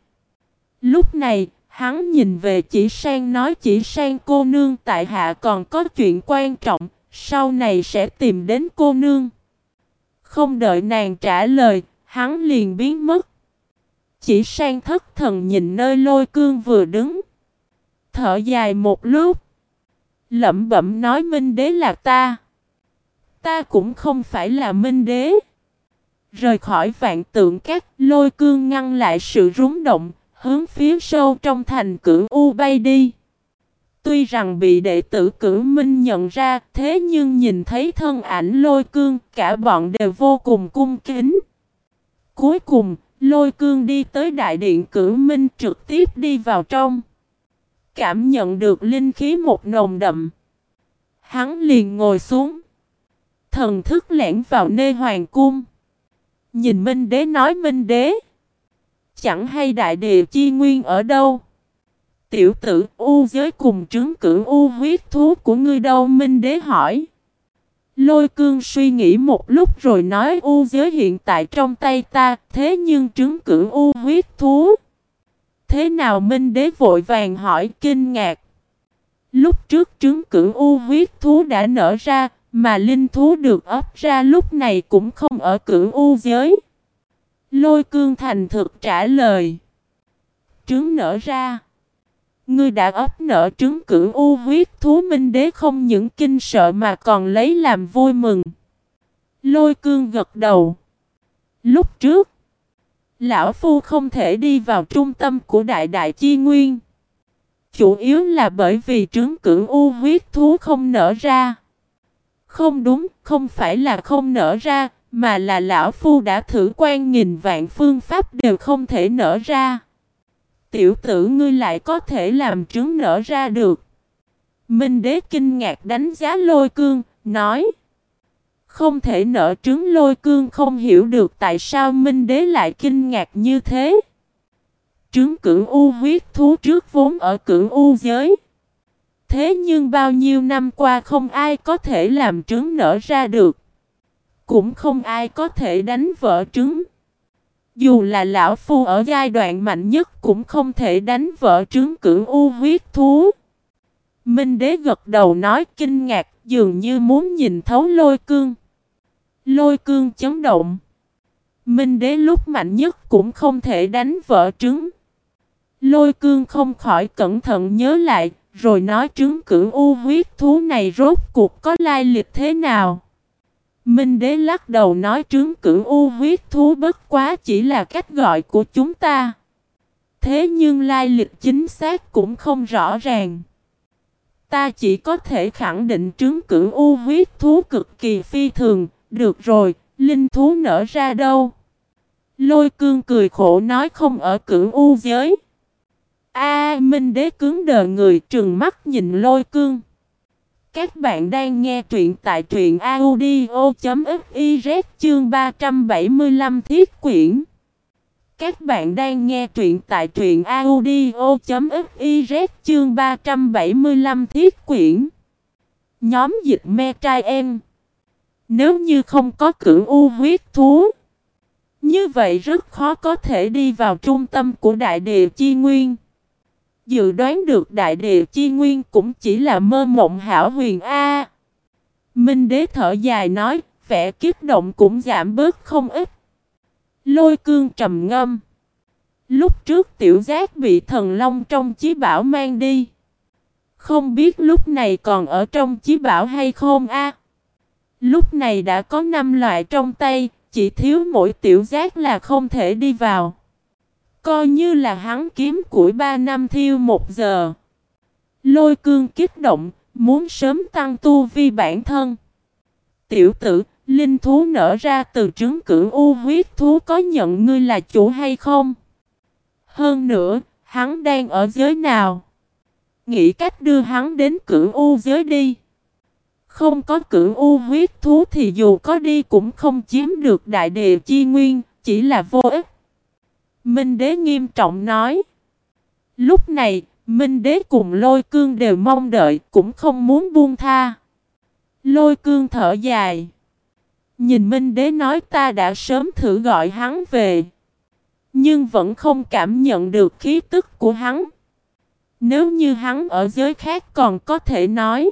Lúc này, hắn nhìn về chỉ sang nói chỉ sang cô nương tại hạ còn có chuyện quan trọng, sau này sẽ tìm đến cô nương. Không đợi nàng trả lời, hắn liền biến mất. Chỉ sang thất thần nhìn nơi lôi cương vừa đứng. Thở dài một lúc. Lẩm bẩm nói minh đế là ta. Ta cũng không phải là minh đế. Rời khỏi vạn tượng các lôi cương ngăn lại sự rúng động, hướng phía sâu trong thành cửu U bay đi. Tuy rằng bị đệ tử cử minh nhận ra, thế nhưng nhìn thấy thân ảnh lôi cương, cả bọn đều vô cùng cung kính. Cuối cùng, lôi cương đi tới đại điện cử minh trực tiếp đi vào trong. Cảm nhận được linh khí một nồng đậm. Hắn liền ngồi xuống. Thần thức lẻn vào nơi hoàng cung. Nhìn Minh Đế nói Minh Đế. Chẳng hay đại địa chi nguyên ở đâu. Tiểu tử u giới cùng trứng cử u huyết thú của ngươi đâu Minh Đế hỏi. Lôi cương suy nghĩ một lúc rồi nói u giới hiện tại trong tay ta, thế nhưng trứng cử u huyết thú. Thế nào Minh Đế vội vàng hỏi kinh ngạc. Lúc trước trứng cử u huyết thú đã nở ra, mà linh thú được ấp ra lúc này cũng không ở cử u giới. Lôi cương thành thực trả lời. Trứng nở ra. Ngươi đã ấp nở trứng cử u huyết thú minh đế không những kinh sợ mà còn lấy làm vui mừng. Lôi cương gật đầu. Lúc trước, Lão Phu không thể đi vào trung tâm của đại đại chi nguyên. Chủ yếu là bởi vì trứng cử u huyết thú không nở ra. Không đúng, không phải là không nở ra, mà là Lão Phu đã thử quan nghìn vạn phương pháp đều không thể nở ra. Tiểu tử ngươi lại có thể làm trứng nở ra được. Minh đế kinh ngạc đánh giá lôi cương, nói. Không thể nở trứng lôi cương không hiểu được tại sao Minh đế lại kinh ngạc như thế. Trứng cửu u huyết thú trước vốn ở cửu u giới. Thế nhưng bao nhiêu năm qua không ai có thể làm trứng nở ra được. Cũng không ai có thể đánh vỡ trứng. Dù là lão phu ở giai đoạn mạnh nhất cũng không thể đánh vỡ trứng cửu u huyết thú. Minh đế gật đầu nói kinh ngạc dường như muốn nhìn thấu lôi cương. Lôi cương chấn động. Minh đế lúc mạnh nhất cũng không thể đánh vỡ trứng. Lôi cương không khỏi cẩn thận nhớ lại, rồi nói trứng cửu u huyết thú này rốt cuộc có lai lịch thế nào. Minh đế lắc đầu nói trướng cửu u huyết thú bất quá chỉ là cách gọi của chúng ta. Thế nhưng lai lịch chính xác cũng không rõ ràng. Ta chỉ có thể khẳng định trứng cửu u huyết thú cực kỳ phi thường. Được rồi, linh thú nở ra đâu? Lôi cương cười khổ nói không ở cửu u giới. A Minh đế cứng đờ người trừng mắt nhìn lôi cương. Các bạn đang nghe truyện tại truyện audio.fiz chương 375 thiết quyển. Các bạn đang nghe truyện tại truyện audio.fiz chương 375 thiết quyển. Nhóm dịch me trai em. Nếu như không có cửu u huyết thú. Như vậy rất khó có thể đi vào trung tâm của đại địa chi nguyên. Dự đoán được đại địa chi nguyên cũng chỉ là mơ mộng hảo huyền A. Minh đế thở dài nói, vẻ kiếp động cũng giảm bớt không ít. Lôi cương trầm ngâm. Lúc trước tiểu giác bị thần long trong chí bảo mang đi. Không biết lúc này còn ở trong chí bảo hay không a? Lúc này đã có năm loại trong tay, chỉ thiếu mỗi tiểu giác là không thể đi vào. Coi như là hắn kiếm củi ba năm thiêu một giờ. Lôi cương kích động, muốn sớm tăng tu vi bản thân. Tiểu tử, linh thú nở ra từ trứng cửu u huyết thú có nhận ngươi là chủ hay không? Hơn nữa, hắn đang ở giới nào? nghĩ cách đưa hắn đến cửu u giới đi. Không có cửu u huyết thú thì dù có đi cũng không chiếm được đại địa chi nguyên, chỉ là vô ích. Minh đế nghiêm trọng nói. Lúc này, Minh đế cùng lôi cương đều mong đợi, cũng không muốn buông tha. Lôi cương thở dài. Nhìn Minh đế nói ta đã sớm thử gọi hắn về. Nhưng vẫn không cảm nhận được khí tức của hắn. Nếu như hắn ở giới khác còn có thể nói.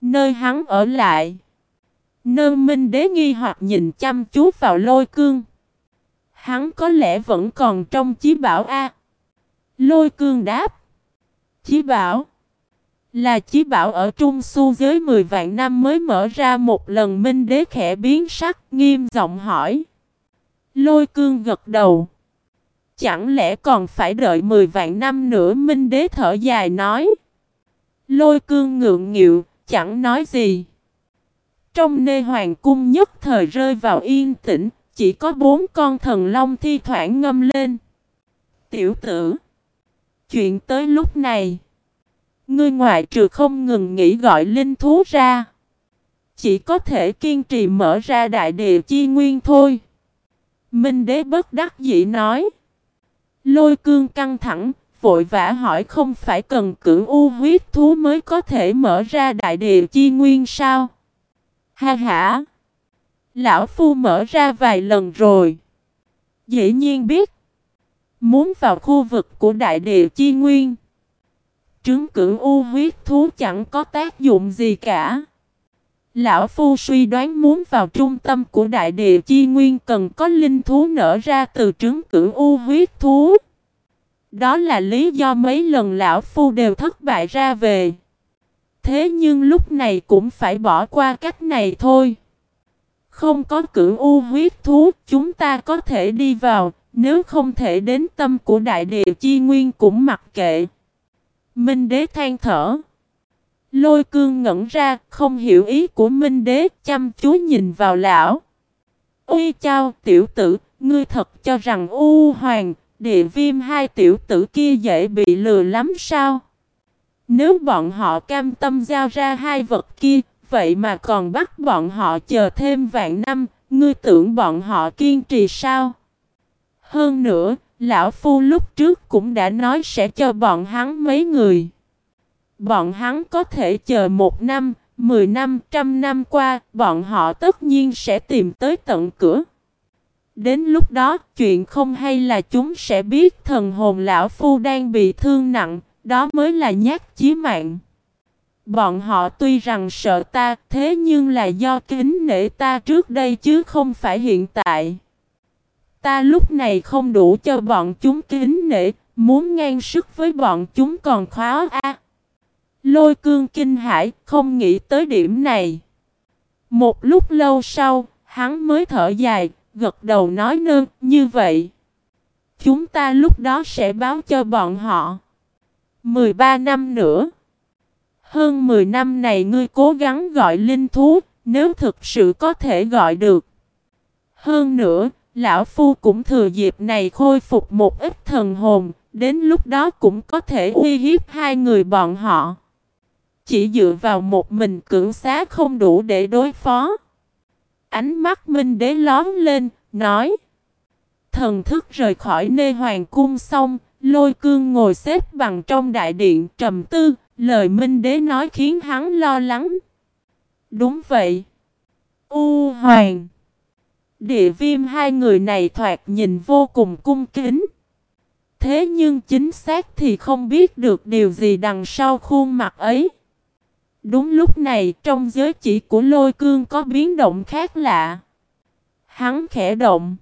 Nơi hắn ở lại. nơi minh đế nghi hoặc nhìn chăm chú vào lôi cương. Hắn có lẽ vẫn còn trong chí bảo A. Lôi cương đáp. Chí bảo. Là chí bảo ở trung su giới 10 vạn năm mới mở ra một lần minh đế khẽ biến sắc nghiêm giọng hỏi. Lôi cương gật đầu. Chẳng lẽ còn phải đợi 10 vạn năm nữa minh đế thở dài nói. Lôi cương ngượng nghịu, chẳng nói gì. Trong nơi hoàng cung nhất thời rơi vào yên tĩnh, chỉ có bốn con thần long thi thoảng ngâm lên. Tiểu tử, chuyện tới lúc này, ngươi ngoại trừ không ngừng nghĩ gọi linh thú ra. Chỉ có thể kiên trì mở ra đại địa chi nguyên thôi. Minh đế bất đắc dĩ nói. Lôi cương căng thẳng, vội vã hỏi không phải cần cửu u huyết thú mới có thể mở ra đại địa chi nguyên sao? Ha ha! Lão Phu mở ra vài lần rồi. Dĩ nhiên biết. Muốn vào khu vực của đại địa chi nguyên. Trứng cử u huyết thú chẳng có tác dụng gì cả. Lão Phu suy đoán muốn vào trung tâm của đại địa chi nguyên cần có linh thú nở ra từ trứng cử u huyết thú. Đó là lý do mấy lần Lão Phu đều thất bại ra về. Thế nhưng lúc này cũng phải bỏ qua cách này thôi. Không có cửu u huyết thú, chúng ta có thể đi vào, nếu không thể đến tâm của đại địa chi nguyên cũng mặc kệ. Minh đế than thở. Lôi cương ngẩn ra, không hiểu ý của Minh đế, chăm chú nhìn vào lão. Ui chao, tiểu tử, ngươi thật cho rằng u hoàng, địa viêm hai tiểu tử kia dễ bị lừa lắm sao? Nếu bọn họ cam tâm giao ra hai vật kia, vậy mà còn bắt bọn họ chờ thêm vạn năm, ngươi tưởng bọn họ kiên trì sao? Hơn nữa, lão phu lúc trước cũng đã nói sẽ cho bọn hắn mấy người. Bọn hắn có thể chờ một năm, mười năm, trăm năm qua, bọn họ tất nhiên sẽ tìm tới tận cửa. Đến lúc đó, chuyện không hay là chúng sẽ biết thần hồn lão phu đang bị thương nặng, đó mới là nhát chí mạng. Bọn họ tuy rằng sợ ta, thế nhưng là do kính nể ta trước đây chứ không phải hiện tại. Ta lúc này không đủ cho bọn chúng kính nể, muốn ngang sức với bọn chúng còn khó a. Lôi cương kinh hải, không nghĩ tới điểm này. Một lúc lâu sau, hắn mới thở dài, gật đầu nói nơ, như vậy. Chúng ta lúc đó sẽ báo cho bọn họ. 13 năm nữa. Hơn 10 năm này ngươi cố gắng gọi linh thú, nếu thực sự có thể gọi được. Hơn nữa, Lão Phu cũng thừa dịp này khôi phục một ít thần hồn, đến lúc đó cũng có thể uy hiếp hai người bọn họ. Chỉ dựa vào một mình cưỡng xá không đủ để đối phó. Ánh mắt Minh Đế lón lên, nói. Thần thức rời khỏi nơi hoàng cung xong, lôi cương ngồi xếp bằng trong đại điện trầm tư, lời Minh Đế nói khiến hắn lo lắng. Đúng vậy. U Hoàng. Địa viêm hai người này thoạt nhìn vô cùng cung kính. Thế nhưng chính xác thì không biết được điều gì đằng sau khuôn mặt ấy. Đúng lúc này trong giới chỉ của lôi cương có biến động khác lạ. Hắn khẽ động.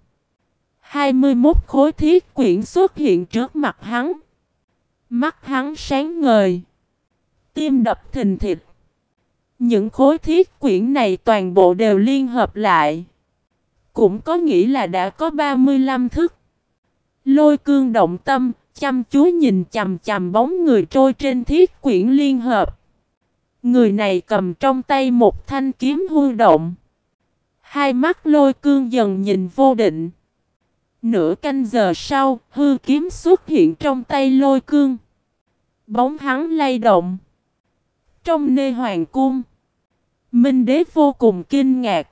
21 khối thiết quyển xuất hiện trước mặt hắn. Mắt hắn sáng ngời. Tim đập thình thịt. Những khối thiết quyển này toàn bộ đều liên hợp lại. Cũng có nghĩa là đã có 35 thức. Lôi cương động tâm, chăm chú nhìn chầm chầm bóng người trôi trên thiết quyển liên hợp. Người này cầm trong tay một thanh kiếm hư động. Hai mắt lôi cương dần nhìn vô định. Nửa canh giờ sau, hư kiếm xuất hiện trong tay lôi cương. Bóng hắn lay động. Trong nê hoàng cung. Minh đế vô cùng kinh ngạc.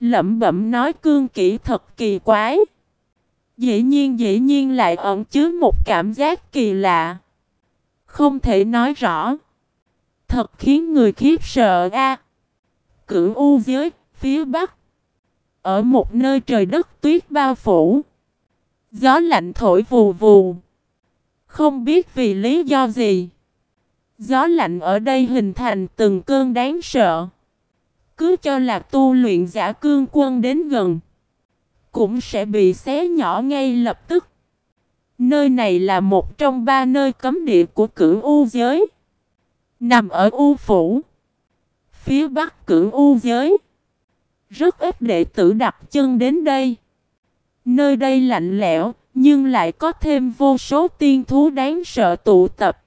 Lẩm bẩm nói cương kỹ thật kỳ quái. Dĩ nhiên dĩ nhiên lại ẩn chứa một cảm giác kỳ lạ. Không thể nói rõ. Thật khiến người khiếp sợ a. À, Cửu U dưới phía bắc. Ở một nơi trời đất tuyết bao phủ. Gió lạnh thổi vù vù. Không biết vì lý do gì. Gió lạnh ở đây hình thành từng cơn đáng sợ. Cứ cho là tu luyện giả cương quân đến gần. Cũng sẽ bị xé nhỏ ngay lập tức. Nơi này là một trong ba nơi cấm địa của cửu U giới. Nằm ở U Phủ. Phía bắc cửu U giới. Rất ít đệ tử đặt chân đến đây. Nơi đây lạnh lẽo, nhưng lại có thêm vô số tiên thú đáng sợ tụ tập.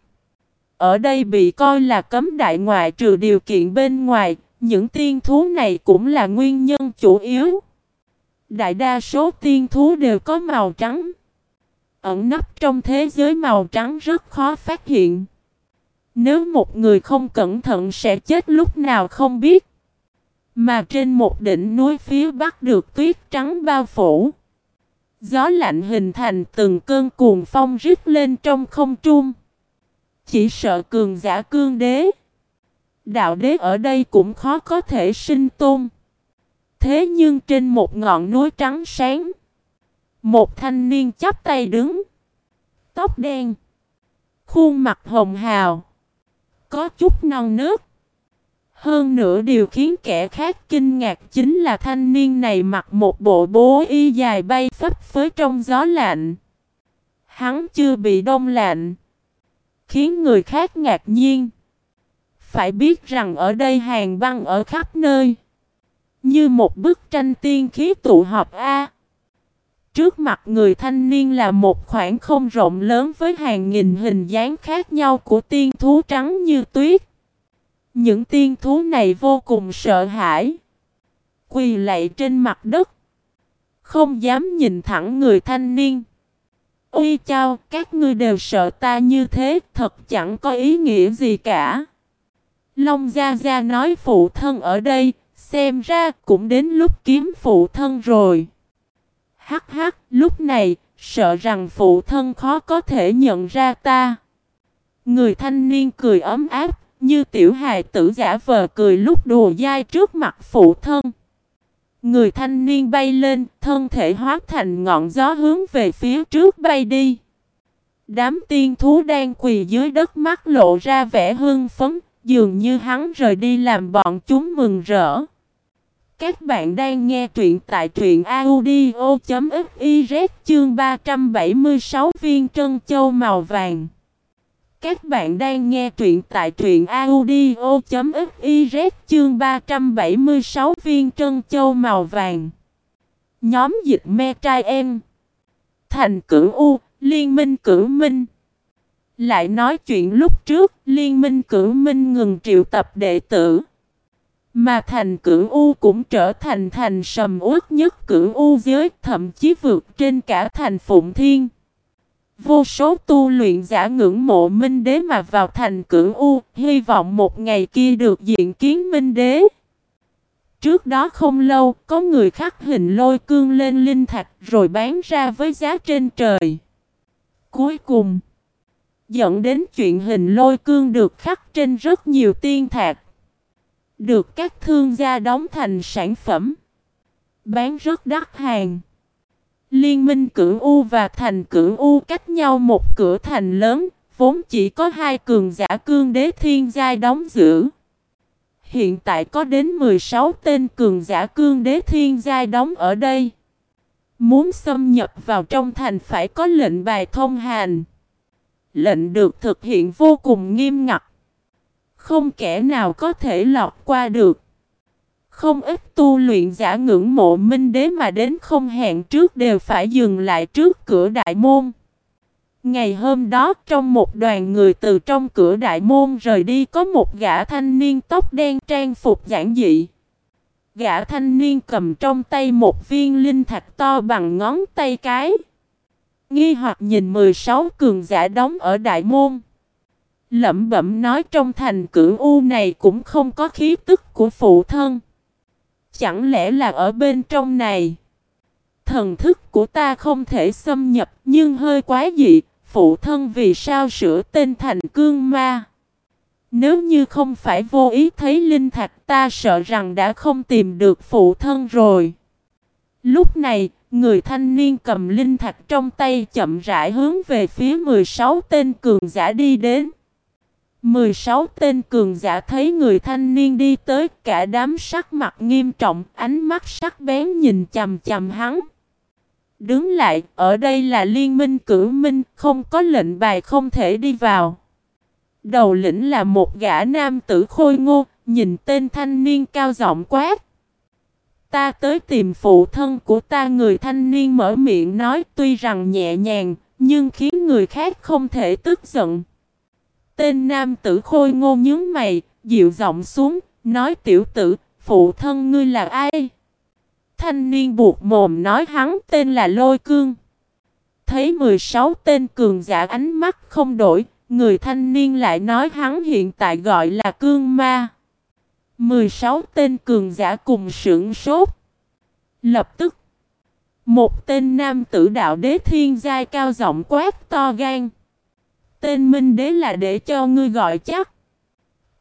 Ở đây bị coi là cấm đại ngoại trừ điều kiện bên ngoài, những tiên thú này cũng là nguyên nhân chủ yếu. Đại đa số tiên thú đều có màu trắng. Ẩn nấp trong thế giới màu trắng rất khó phát hiện. Nếu một người không cẩn thận sẽ chết lúc nào không biết. Mà trên một đỉnh núi phía bắc được tuyết trắng bao phủ. Gió lạnh hình thành từng cơn cuồng phong rít lên trong không trung. Chỉ sợ cường giả cương đế. Đạo đế ở đây cũng khó có thể sinh tôn. Thế nhưng trên một ngọn núi trắng sáng. Một thanh niên chắp tay đứng. Tóc đen. Khuôn mặt hồng hào. Có chút non nước. Hơn nữa điều khiến kẻ khác kinh ngạc chính là thanh niên này mặc một bộ bố y dài bay phấp phới trong gió lạnh. Hắn chưa bị đông lạnh. Khiến người khác ngạc nhiên. Phải biết rằng ở đây hàng băng ở khắp nơi. Như một bức tranh tiên khí tụ họp A. Trước mặt người thanh niên là một khoảng không rộng lớn với hàng nghìn hình dáng khác nhau của tiên thú trắng như tuyết. Những tiên thú này vô cùng sợ hãi. Quỳ lạy trên mặt đất. Không dám nhìn thẳng người thanh niên. Ôi chao, các ngươi đều sợ ta như thế, thật chẳng có ý nghĩa gì cả. Long Gia Gia nói phụ thân ở đây, xem ra cũng đến lúc kiếm phụ thân rồi. Hắc hắc, lúc này, sợ rằng phụ thân khó có thể nhận ra ta. Người thanh niên cười ấm áp, như tiểu hài tử giả vờ cười lúc đùa dai trước mặt phụ thân. Người thanh niên bay lên, thân thể hóa thành ngọn gió hướng về phía trước bay đi. Đám tiên thú đang quỳ dưới đất mắt lộ ra vẻ hưng phấn, dường như hắn rời đi làm bọn chúng mừng rỡ. Các bạn đang nghe truyện tại truyện audio.fiz chương 376 viên trân châu màu vàng. Các bạn đang nghe truyện tại truyện audio.fiz chương 376 viên trân châu màu vàng. Nhóm dịch me trai em. Thành cửu U, liên minh cửu minh. Lại nói chuyện lúc trước, liên minh cửu minh ngừng triệu tập đệ tử. Mà thành cửu U cũng trở thành thành sầm uất nhất cửu U giới, thậm chí vượt trên cả thành Phụng Thiên. Vô số tu luyện giả ngưỡng mộ Minh Đế mà vào thành cửu U, hy vọng một ngày kia được diện kiến Minh Đế. Trước đó không lâu, có người khắc hình lôi cương lên linh thạch rồi bán ra với giá trên trời. Cuối cùng, dẫn đến chuyện hình lôi cương được khắc trên rất nhiều tiên thạch. Được các thương gia đóng thành sản phẩm. Bán rất đắt hàng. Liên minh cửu U và thành cửu U cách nhau một cửa thành lớn, vốn chỉ có hai cường giả cương đế thiên giai đóng giữ. Hiện tại có đến 16 tên cường giả cương đế thiên giai đóng ở đây. Muốn xâm nhập vào trong thành phải có lệnh bài thông hành. Lệnh được thực hiện vô cùng nghiêm ngặt. Không kẻ nào có thể lọt qua được. Không ít tu luyện giả ngưỡng mộ minh đế mà đến không hẹn trước đều phải dừng lại trước cửa đại môn. Ngày hôm đó, trong một đoàn người từ trong cửa đại môn rời đi, có một gã thanh niên tóc đen trang phục giản dị. Gã thanh niên cầm trong tay một viên linh thạch to bằng ngón tay cái. Nghi hoặc nhìn 16 cường giả đóng ở đại môn. Lẩm bẩm nói trong thành cửu U này cũng không có khí tức của phụ thân. Chẳng lẽ là ở bên trong này? Thần thức của ta không thể xâm nhập nhưng hơi quá dị, phụ thân vì sao sửa tên thành cương ma? Nếu như không phải vô ý thấy linh thạch ta sợ rằng đã không tìm được phụ thân rồi. Lúc này, người thanh niên cầm linh thạch trong tay chậm rãi hướng về phía 16 tên cường giả đi đến. 16 tên cường giả thấy người thanh niên đi tới cả đám sắc mặt nghiêm trọng, ánh mắt sắc bén nhìn chầm chầm hắn. Đứng lại, ở đây là liên minh cử minh, không có lệnh bài không thể đi vào. Đầu lĩnh là một gã nam tử khôi ngô, nhìn tên thanh niên cao giọng quát. Ta tới tìm phụ thân của ta người thanh niên mở miệng nói tuy rằng nhẹ nhàng, nhưng khiến người khác không thể tức giận. Tên nam tử khôi ngô nhướng mày, dịu giọng xuống, nói tiểu tử, phụ thân ngươi là ai? Thanh niên buộc mồm nói hắn tên là Lôi Cương. Thấy 16 tên cường giả ánh mắt không đổi, người thanh niên lại nói hắn hiện tại gọi là Cương Ma. 16 tên cường giả cùng sưởng sốt. Lập tức, một tên nam tử đạo đế thiên giai cao giọng quát to gan. Tên Minh Đế là để cho ngươi gọi chắc.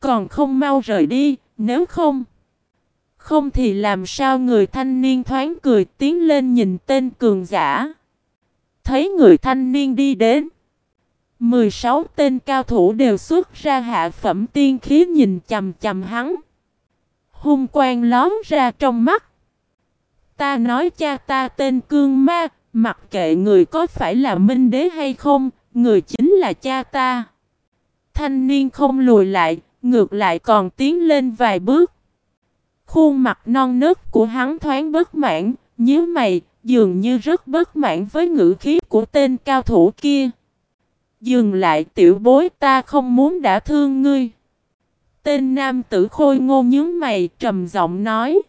Còn không mau rời đi, nếu không. Không thì làm sao người thanh niên thoáng cười tiến lên nhìn tên cường giả. Thấy người thanh niên đi đến. 16 tên cao thủ đều xuất ra hạ phẩm tiên khí nhìn chầm chầm hắn. Hung quang lóm ra trong mắt. Ta nói cha ta tên Cương Ma, mặc kệ người có phải là Minh Đế hay không, người chỉ là cha ta. Thanh niên không lùi lại, ngược lại còn tiến lên vài bước. Khuôn mặt non nớt của hắn thoáng bất mãn, nhíu mày, dường như rất bất mãn với ngữ khí của tên cao thủ kia. Dừng lại tiểu bối ta không muốn đã thương ngươi. Tên nam tử khôi ngô nhướng mày trầm giọng nói.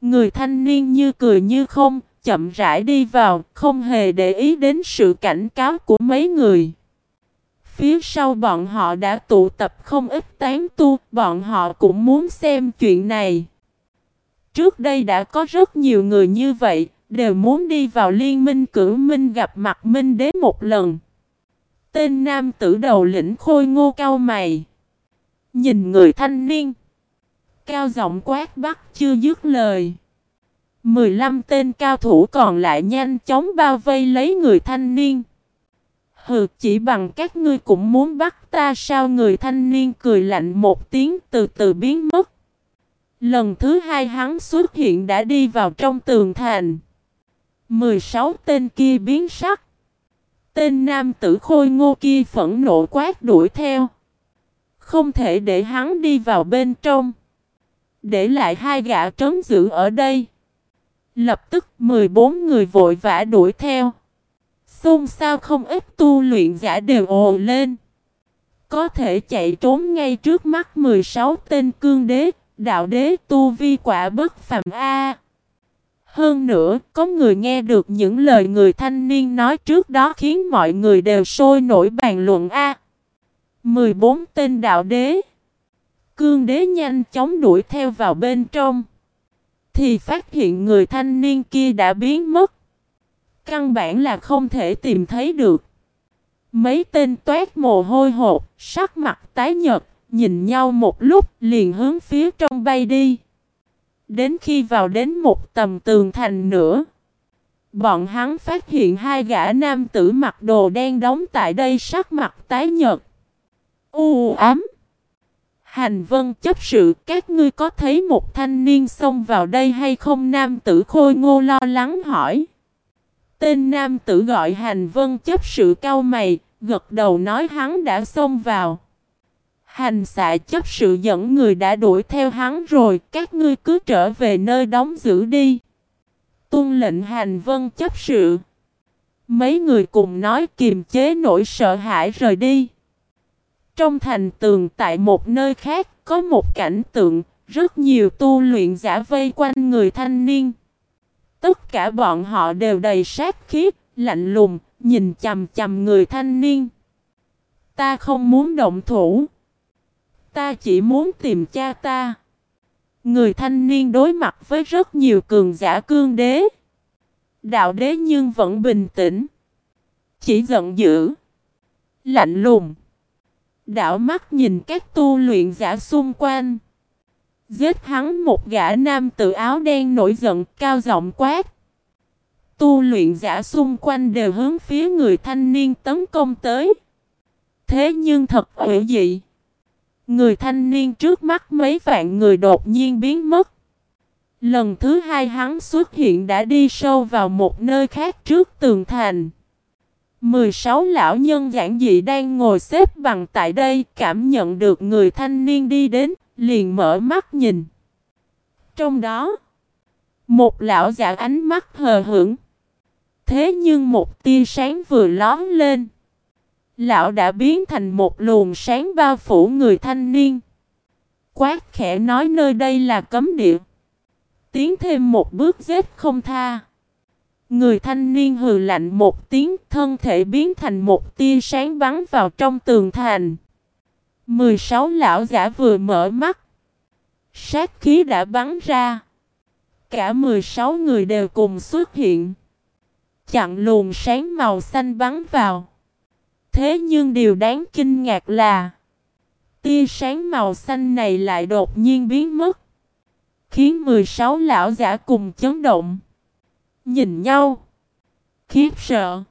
Người thanh niên như cười như không, chậm rãi đi vào, không hề để ý đến sự cảnh cáo của mấy người. Phía sau bọn họ đã tụ tập không ít tán tu, bọn họ cũng muốn xem chuyện này. Trước đây đã có rất nhiều người như vậy, đều muốn đi vào liên minh cử minh gặp mặt minh đế một lần. Tên nam tử đầu lĩnh khôi ngô cao mày. Nhìn người thanh niên. Cao giọng quát bắt chưa dứt lời. 15 tên cao thủ còn lại nhanh chóng bao vây lấy người thanh niên. Hừ, chỉ bằng các ngươi cũng muốn bắt ta sao người thanh niên cười lạnh một tiếng từ từ biến mất. Lần thứ hai hắn xuất hiện đã đi vào trong tường thành. 16 tên kia biến sắc. Tên nam tử khôi ngô kia phẫn nộ quát đuổi theo. Không thể để hắn đi vào bên trong. Để lại hai gã trấn giữ ở đây. Lập tức 14 người vội vã đuổi theo. Xôn sao không ít tu luyện giả đều ồ lên. Có thể chạy trốn ngay trước mắt 16 tên cương đế, đạo đế tu vi quả bất phàm A. Hơn nữa, có người nghe được những lời người thanh niên nói trước đó khiến mọi người đều sôi nổi bàn luận A. 14 tên đạo đế. Cương đế nhanh chóng đuổi theo vào bên trong. Thì phát hiện người thanh niên kia đã biến mất. Căn bản là không thể tìm thấy được. Mấy tên toát mồ hôi hột, sắc mặt tái nhợt, nhìn nhau một lúc liền hướng phía trong bay đi. Đến khi vào đến một tầm tường thành nữa. Bọn hắn phát hiện hai gã nam tử mặc đồ đen đóng tại đây sắc mặt tái nhợt. U ám. Hành vân chấp sự các ngươi có thấy một thanh niên xông vào đây hay không nam tử khôi ngô lo lắng hỏi. Tên nam tử gọi hành vân chấp sự cao mày, gật đầu nói hắn đã xông vào. Hành xạ chấp sự dẫn người đã đuổi theo hắn rồi, các ngươi cứ trở về nơi đóng giữ đi. Tuân lệnh hành vân chấp sự. Mấy người cùng nói kiềm chế nỗi sợ hãi rời đi. Trong thành tường tại một nơi khác có một cảnh tượng, rất nhiều tu luyện giả vây quanh người thanh niên. Tất cả bọn họ đều đầy sát khí, lạnh lùng, nhìn chầm chầm người thanh niên. Ta không muốn động thủ. Ta chỉ muốn tìm cha ta. Người thanh niên đối mặt với rất nhiều cường giả cương đế. Đạo đế nhưng vẫn bình tĩnh. Chỉ giận dữ. Lạnh lùng. Đảo mắt nhìn các tu luyện giả xung quanh. Giết hắn một gã nam tự áo đen nổi giận cao giọng quát. Tu luyện giả xung quanh đều hướng phía người thanh niên tấn công tới. Thế nhưng thật hữu dị. Người thanh niên trước mắt mấy vạn người đột nhiên biến mất. Lần thứ hai hắn xuất hiện đã đi sâu vào một nơi khác trước tường thành. 16 lão nhân giản dị đang ngồi xếp bằng tại đây cảm nhận được người thanh niên đi đến, liền mở mắt nhìn. Trong đó, một lão giả ánh mắt hờ hững. Thế nhưng một tia sáng vừa lón lên. Lão đã biến thành một luồng sáng bao phủ người thanh niên. Quát khẽ nói nơi đây là cấm địa. Tiến thêm một bước giết không tha. Người thanh niên hừ lạnh một tiếng thân thể biến thành một tia sáng bắn vào trong tường thành. 16 lão giả vừa mở mắt. Sát khí đã bắn ra. Cả 16 người đều cùng xuất hiện. Chặn luồng sáng màu xanh bắn vào. Thế nhưng điều đáng kinh ngạc là, tia sáng màu xanh này lại đột nhiên biến mất. Khiến 16 lão giả cùng chấn động. Nhìn nhau. Khiếp sợ.